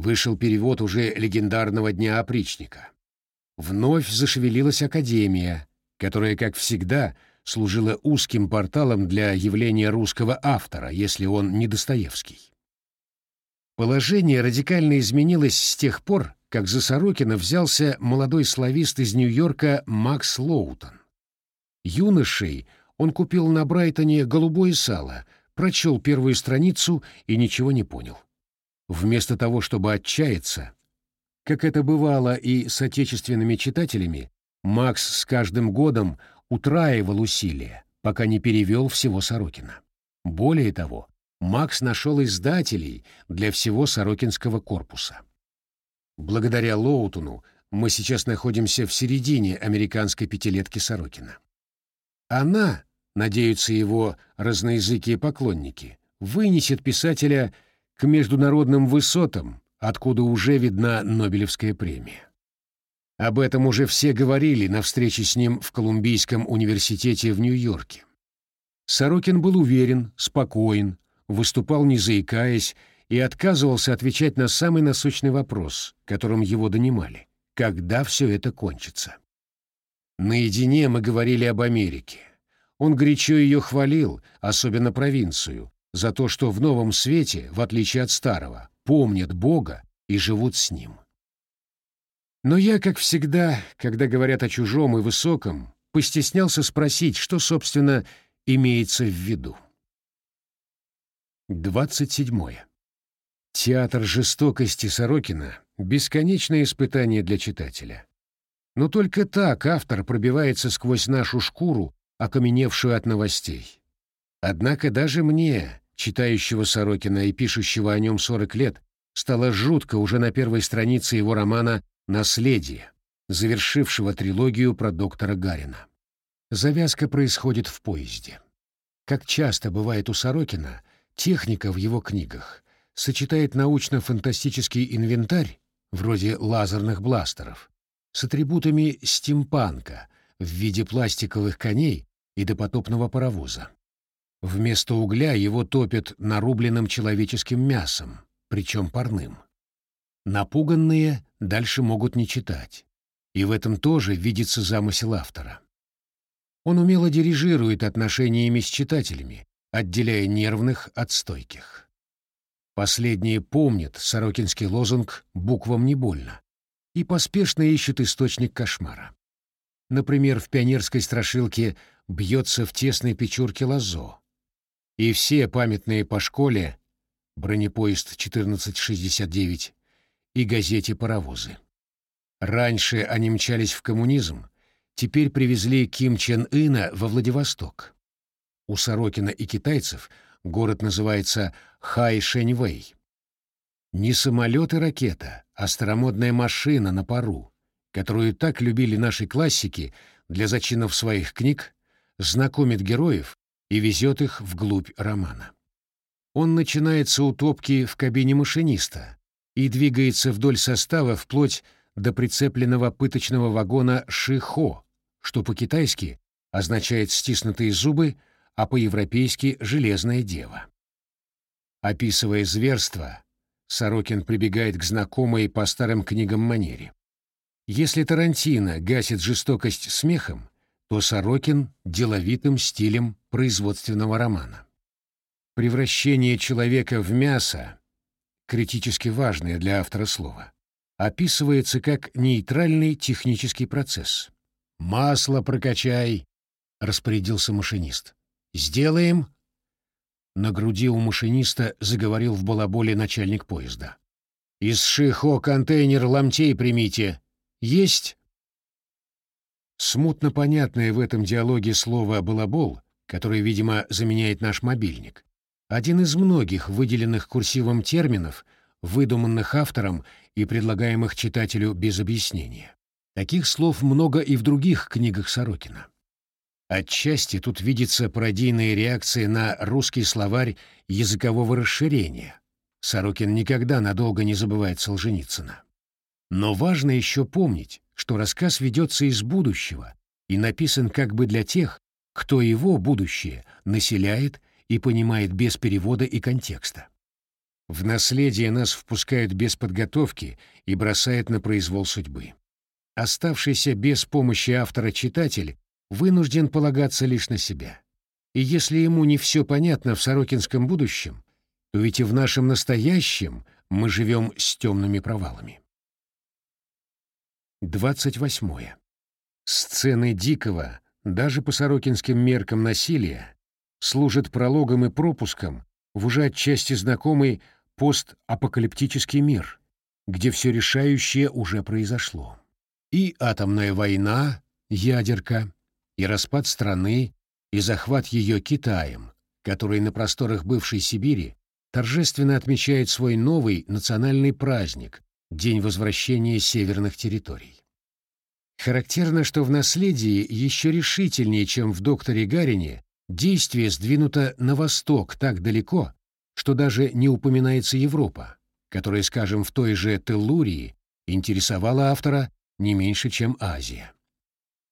Вышел перевод уже легендарного «Дня опричника». Вновь зашевелилась Академия, которая, как всегда, служила узким порталом для явления русского автора, если он не Достоевский. Положение радикально изменилось с тех пор, как за Сорокина взялся молодой славист из Нью-Йорка Макс Лоутон. Юношей он купил на Брайтоне голубое сало, прочел первую страницу и ничего не понял. Вместо того, чтобы отчаяться, как это бывало и с отечественными читателями, Макс с каждым годом утраивал усилия, пока не перевел всего Сорокина. Более того, Макс нашел издателей для всего Сорокинского корпуса. Благодаря Лоутону мы сейчас находимся в середине американской пятилетки Сорокина. Она, надеются его разноязыкие поклонники, вынесет писателя к международным высотам, откуда уже видна Нобелевская премия. Об этом уже все говорили на встрече с ним в Колумбийском университете в Нью-Йорке. Сорокин был уверен, спокоен, выступал не заикаясь и отказывался отвечать на самый насущный вопрос, которым его донимали. Когда все это кончится? Наедине мы говорили об Америке. Он горячо ее хвалил, особенно провинцию, за то, что в новом свете, в отличие от старого, помнят Бога и живут с Ним. Но я, как всегда, когда говорят о чужом и высоком, постеснялся спросить, что, собственно, имеется в виду. 27. Театр жестокости Сорокина — бесконечное испытание для читателя. Но только так автор пробивается сквозь нашу шкуру, окаменевшую от новостей. Однако даже мне, читающего Сорокина и пишущего о нем 40 лет, стало жутко уже на первой странице его романа «Наследие», завершившего трилогию про доктора Гарина. Завязка происходит в поезде. Как часто бывает у Сорокина, техника в его книгах сочетает научно-фантастический инвентарь, вроде лазерных бластеров, с атрибутами стимпанка в виде пластиковых коней и допотопного паровоза. Вместо угля его топят нарубленным человеческим мясом, причем парным. Напуганные дальше могут не читать, и в этом тоже видится замысел автора. Он умело дирижирует отношениями с читателями, отделяя нервных от стойких. Последние помнят сорокинский лозунг «буквам не больно» и поспешно ищут источник кошмара. Например, в пионерской страшилке «Бьется в тесной печурке лозо», и все памятные по школе бронепоезд 1469 и газете «Паровозы». Раньше они мчались в коммунизм, теперь привезли Ким Чен Ына во Владивосток. У Сорокина и китайцев город называется Хай Шэньвэй. Не самолет и ракета, а старомодная машина на пару, которую так любили наши классики для зачинов своих книг, знакомит героев и везет их вглубь романа. Он начинается у топки в кабине машиниста и двигается вдоль состава вплоть до прицепленного пыточного вагона Шихо, что по-китайски означает «стиснутые зубы», а по-европейски «железная дева». Описывая зверство, Сорокин прибегает к знакомой по старым книгам манере. Если Тарантино гасит жестокость смехом, то Сорокин — деловитым стилем производственного романа. Превращение человека в мясо, критически важное для автора слова, описывается как нейтральный технический процесс. «Масло прокачай», — распорядился машинист. «Сделаем?» На груди у машиниста заговорил в балаболе начальник поезда. Из Шихо контейнер ломтей примите. Есть?» Смутно понятное в этом диалоге слово «балабол», которое, видимо, заменяет наш мобильник, один из многих выделенных курсивом терминов, выдуманных автором и предлагаемых читателю без объяснения. Таких слов много и в других книгах Сорокина. Отчасти тут видится пародийная реакция на русский словарь языкового расширения. Сорокин никогда надолго не забывает Солженицына. Но важно еще помнить, что рассказ ведется из будущего и написан как бы для тех, кто его будущее населяет и понимает без перевода и контекста. В наследие нас впускают без подготовки и бросают на произвол судьбы. Оставшийся без помощи автора читатель вынужден полагаться лишь на себя. И если ему не все понятно в сорокинском будущем, то ведь и в нашем настоящем мы живем с темными провалами. 28. Сцены дикого, даже по сорокинским меркам насилия, служат прологом и пропуском в уже отчасти знакомый постапокалиптический мир, где все решающее уже произошло. И атомная война, ядерка, и распад страны, и захват ее Китаем, который на просторах бывшей Сибири торжественно отмечает свой новый национальный праздник — День возвращения северных территорий. Характерно, что в наследии еще решительнее, чем в «Докторе Гарине», действие сдвинуто на восток так далеко, что даже не упоминается Европа, которая, скажем, в той же Теллурии интересовала автора не меньше, чем Азия.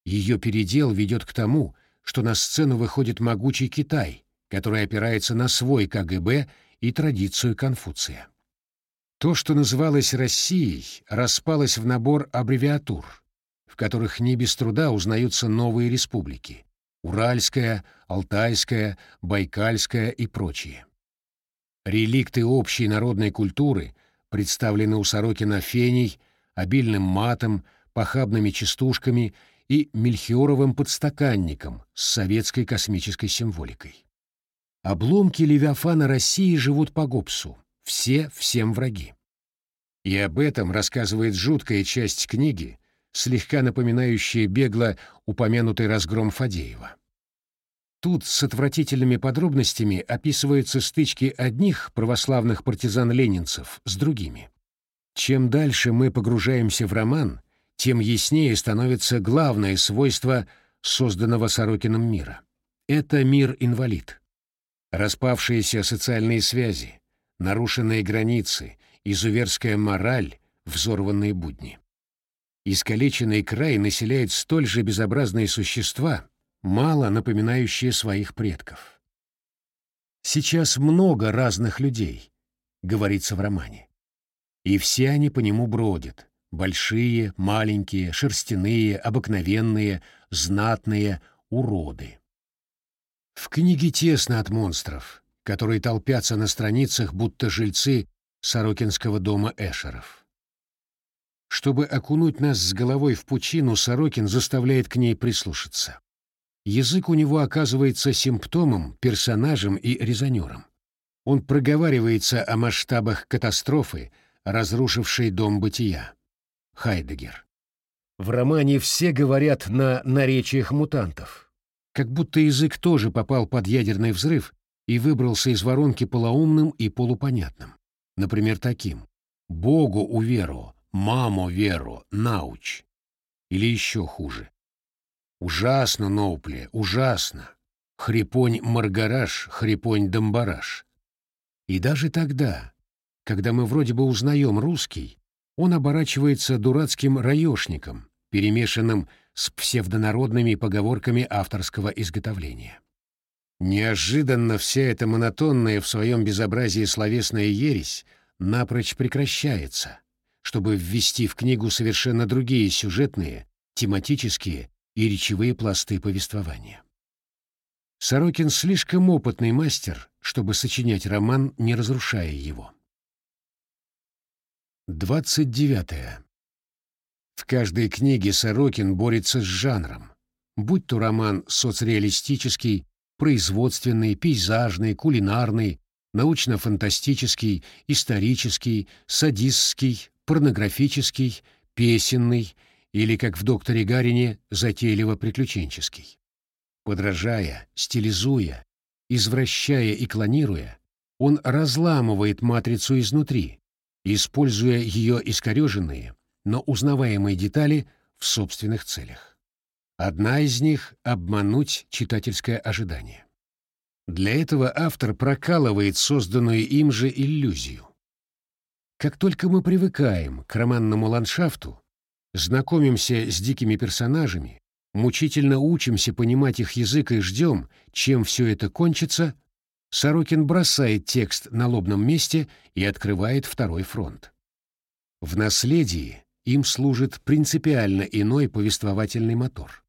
Ее передел ведет к тому, что на сцену выходит могучий Китай, который опирается на свой КГБ и традицию Конфуция. То, что называлось Россией, распалось в набор аббревиатур, в которых не без труда узнаются новые республики — Уральская, Алтайская, Байкальская и прочие. Реликты общей народной культуры представлены у Сорокина феней, обильным матом, похабными частушками и мельхиоровым подстаканником с советской космической символикой. Обломки Левиафана России живут по Гоббсу, все всем враги. И об этом рассказывает жуткая часть книги, слегка напоминающая бегло упомянутый разгром Фадеева. Тут с отвратительными подробностями описываются стычки одних православных партизан-ленинцев с другими. Чем дальше мы погружаемся в роман, тем яснее становится главное свойство созданного Сорокиным мира. Это мир-инвалид. Распавшиеся социальные связи, нарушенные границы, изуверская мораль, взорванные будни. Искалеченный край населяет столь же безобразные существа, мало напоминающие своих предков. «Сейчас много разных людей», — говорится в романе. И все они по нему бродят. Большие, маленькие, шерстяные, обыкновенные, знатные, уроды. В книге тесно от монстров, которые толпятся на страницах, будто жильцы Сорокинского дома Эшеров. Чтобы окунуть нас с головой в пучину, Сорокин заставляет к ней прислушаться. Язык у него оказывается симптомом, персонажем и резонером. Он проговаривается о масштабах катастрофы, разрушивший дом бытия. Хайдегер. В романе все говорят на наречиях мутантов, как будто язык тоже попал под ядерный взрыв и выбрался из воронки полоумным и полупонятным. Например, таким «Богу уверу, маму веру, науч». Или еще хуже. «Ужасно, Ноупле, ужасно. Хрипонь Маргараш, хрипонь Домбараш». И даже тогда, когда мы вроде бы узнаем русский, он оборачивается дурацким раешником, перемешанным с псевдонародными поговорками авторского изготовления. Неожиданно вся эта монотонная в своем безобразии словесная ересь напрочь прекращается, чтобы ввести в книгу совершенно другие сюжетные, тематические и речевые пласты повествования. Сорокин слишком опытный мастер, чтобы сочинять роман, не разрушая его. 29. В каждой книге Сорокин борется с жанром, будь то роман соцреалистический, производственный, пейзажный, кулинарный, научно-фантастический, исторический, садистский, порнографический, песенный или, как в «Докторе Гарине», затейливо-приключенческий. Подражая, стилизуя, извращая и клонируя, он разламывает матрицу изнутри, используя ее искореженные, но узнаваемые детали в собственных целях. Одна из них — обмануть читательское ожидание. Для этого автор прокалывает созданную им же иллюзию. Как только мы привыкаем к романному ландшафту, знакомимся с дикими персонажами, мучительно учимся понимать их язык и ждем, чем все это кончится, Сорокин бросает текст на лобном месте и открывает второй фронт. В наследии им служит принципиально иной повествовательный мотор.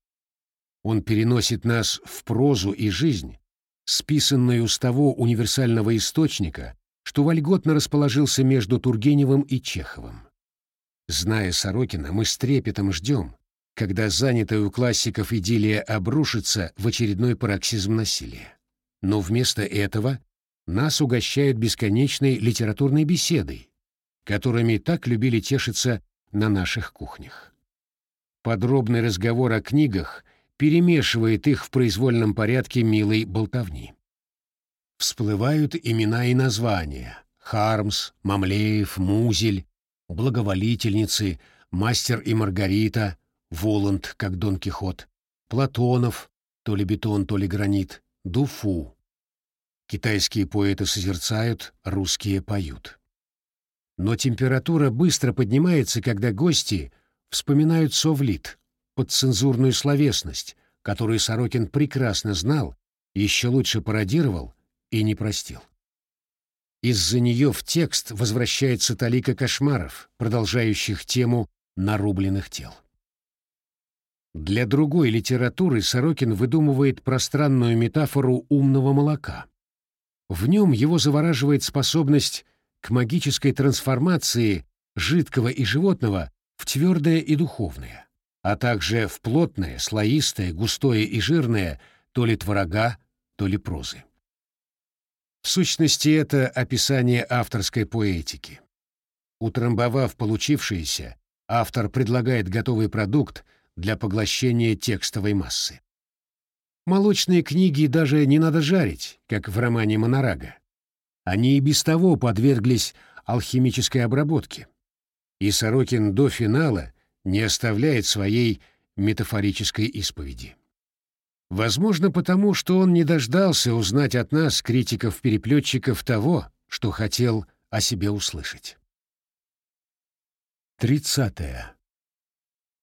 Он переносит нас в прозу и жизнь, списанную с того универсального источника, что вольготно расположился между Тургеневым и Чеховым. Зная Сорокина, мы с трепетом ждем, когда занятая у классиков идиллия обрушится в очередной пароксизм насилия. Но вместо этого нас угощают бесконечной литературной беседой, которыми так любили тешиться на наших кухнях. Подробный разговор о книгах перемешивает их в произвольном порядке милой болтовни. Всплывают имена и названия — Хармс, Мамлеев, Музель, Благоволительницы, Мастер и Маргарита, Воланд, как Дон Кихот, Платонов, то ли бетон, то ли гранит, Дуфу. Китайские поэты созерцают, русские поют. Но температура быстро поднимается, когда гости вспоминают совлит, подцензурную словесность, которую Сорокин прекрасно знал, еще лучше пародировал и не простил. Из-за нее в текст возвращается талика кошмаров, продолжающих тему нарубленных тел. Для другой литературы Сорокин выдумывает пространную метафору умного молока. В нем его завораживает способность к магической трансформации жидкого и животного в твердое и духовное а также в плотное, слоистое, густое и жирное то ли творога, то ли прозы. В сущности, это описание авторской поэтики. Утрамбовав получившееся, автор предлагает готовый продукт для поглощения текстовой массы. Молочные книги даже не надо жарить, как в романе Монорага. Они и без того подверглись алхимической обработке. И Сорокин до финала не оставляет своей метафорической исповеди. Возможно, потому что он не дождался узнать от нас, критиков-переплетчиков, того, что хотел о себе услышать. Тридцатое.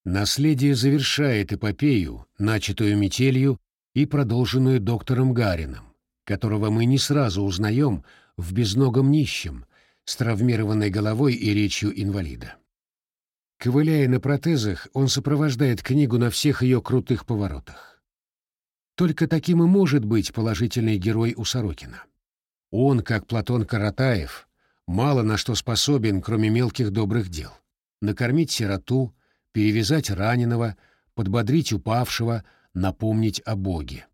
Наследие завершает эпопею, начатую метелью и продолженную доктором Гарином, которого мы не сразу узнаем в безногом нищем, с травмированной головой и речью инвалида. Ковыляя на протезах, он сопровождает книгу на всех ее крутых поворотах. Только таким и может быть положительный герой у Сорокина. Он, как Платон Каратаев, мало на что способен, кроме мелких добрых дел. Накормить сироту, перевязать раненого, подбодрить упавшего, напомнить о Боге.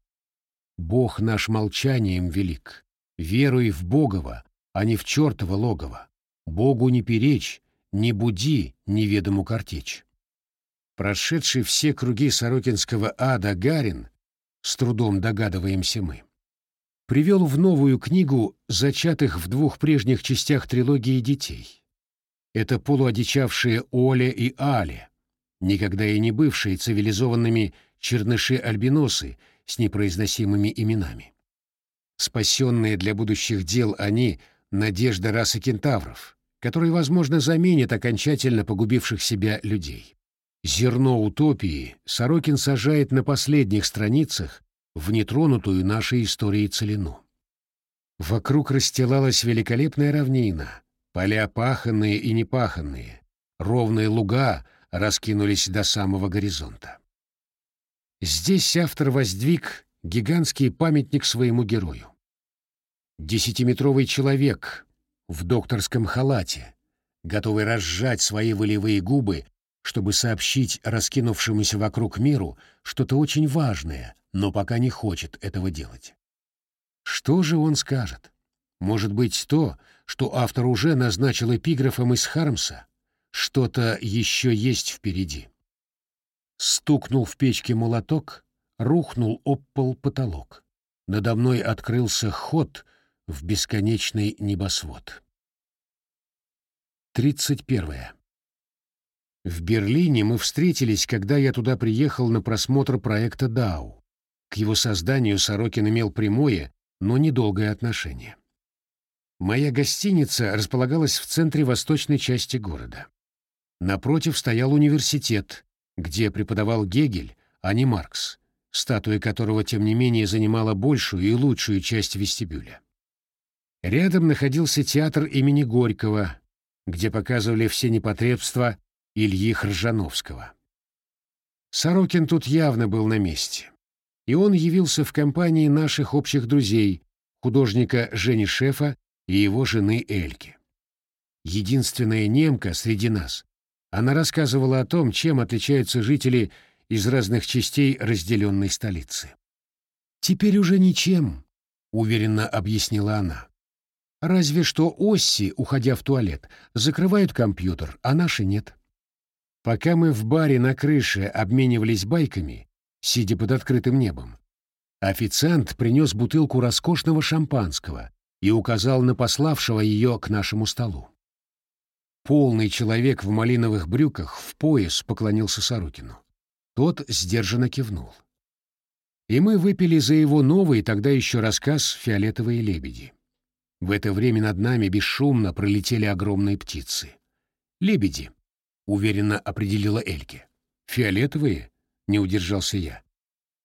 Бог наш молчанием велик. Веруй в Богова, а не в чертово логово. Богу не перечь, не буди неведому картечь. Прошедший все круги Сорокинского ада Гарин, с трудом догадываемся мы, привел в новую книгу зачатых в двух прежних частях трилогии детей. Это полуодичавшие Оля и Али, никогда и не бывшие цивилизованными черныши-альбиносы с непроизносимыми именами. Спасенные для будущих дел они — надежда расы кентавров, который, возможно, заменит окончательно погубивших себя людей. Зерно утопии Сорокин сажает на последних страницах в нетронутую нашей историей целину. Вокруг расстилалась великолепная равнина, поля паханные и непаханные, ровные луга раскинулись до самого горизонта. Здесь автор воздвиг гигантский памятник своему герою. Десятиметровый человек, в докторском халате, готовый разжать свои волевые губы, чтобы сообщить раскинувшемуся вокруг миру что-то очень важное, но пока не хочет этого делать. Что же он скажет? Может быть, то, что автор уже назначил эпиграфом из Хармса? Что-то еще есть впереди. Стукнул в печке молоток, рухнул об пол потолок. Надо мной открылся ход в бесконечный небосвод. 31. В Берлине мы встретились, когда я туда приехал на просмотр проекта «Дау». К его созданию Сорокин имел прямое, но недолгое отношение. Моя гостиница располагалась в центре восточной части города. Напротив стоял университет, где преподавал Гегель, а не Маркс, статуя которого, тем не менее, занимала большую и лучшую часть вестибюля. Рядом находился театр имени Горького, где показывали все непотребства Ильи Хржановского. Сорокин тут явно был на месте. И он явился в компании наших общих друзей, художника Жени Шефа и его жены Эльки. Единственная немка среди нас, она рассказывала о том, чем отличаются жители из разных частей разделенной столицы. «Теперь уже ничем», — уверенно объяснила она. «Разве что Осси, уходя в туалет, закрывают компьютер, а наши нет». Пока мы в баре на крыше обменивались байками, сидя под открытым небом, официант принес бутылку роскошного шампанского и указал на пославшего ее к нашему столу. Полный человек в малиновых брюках в пояс поклонился Сорокину. Тот сдержанно кивнул. И мы выпили за его новый тогда еще рассказ «Фиолетовые лебеди». В это время над нами бесшумно пролетели огромные птицы. Лебеди, — уверенно определила Эльке. «Фиолетовые?» — не удержался я.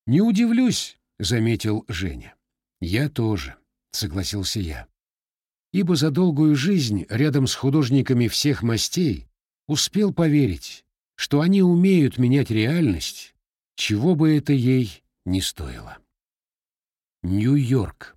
«Не удивлюсь», — заметил Женя. «Я тоже», — согласился я. Ибо за долгую жизнь рядом с художниками всех мастей успел поверить, что они умеют менять реальность, чего бы это ей не стоило. Нью-Йорк.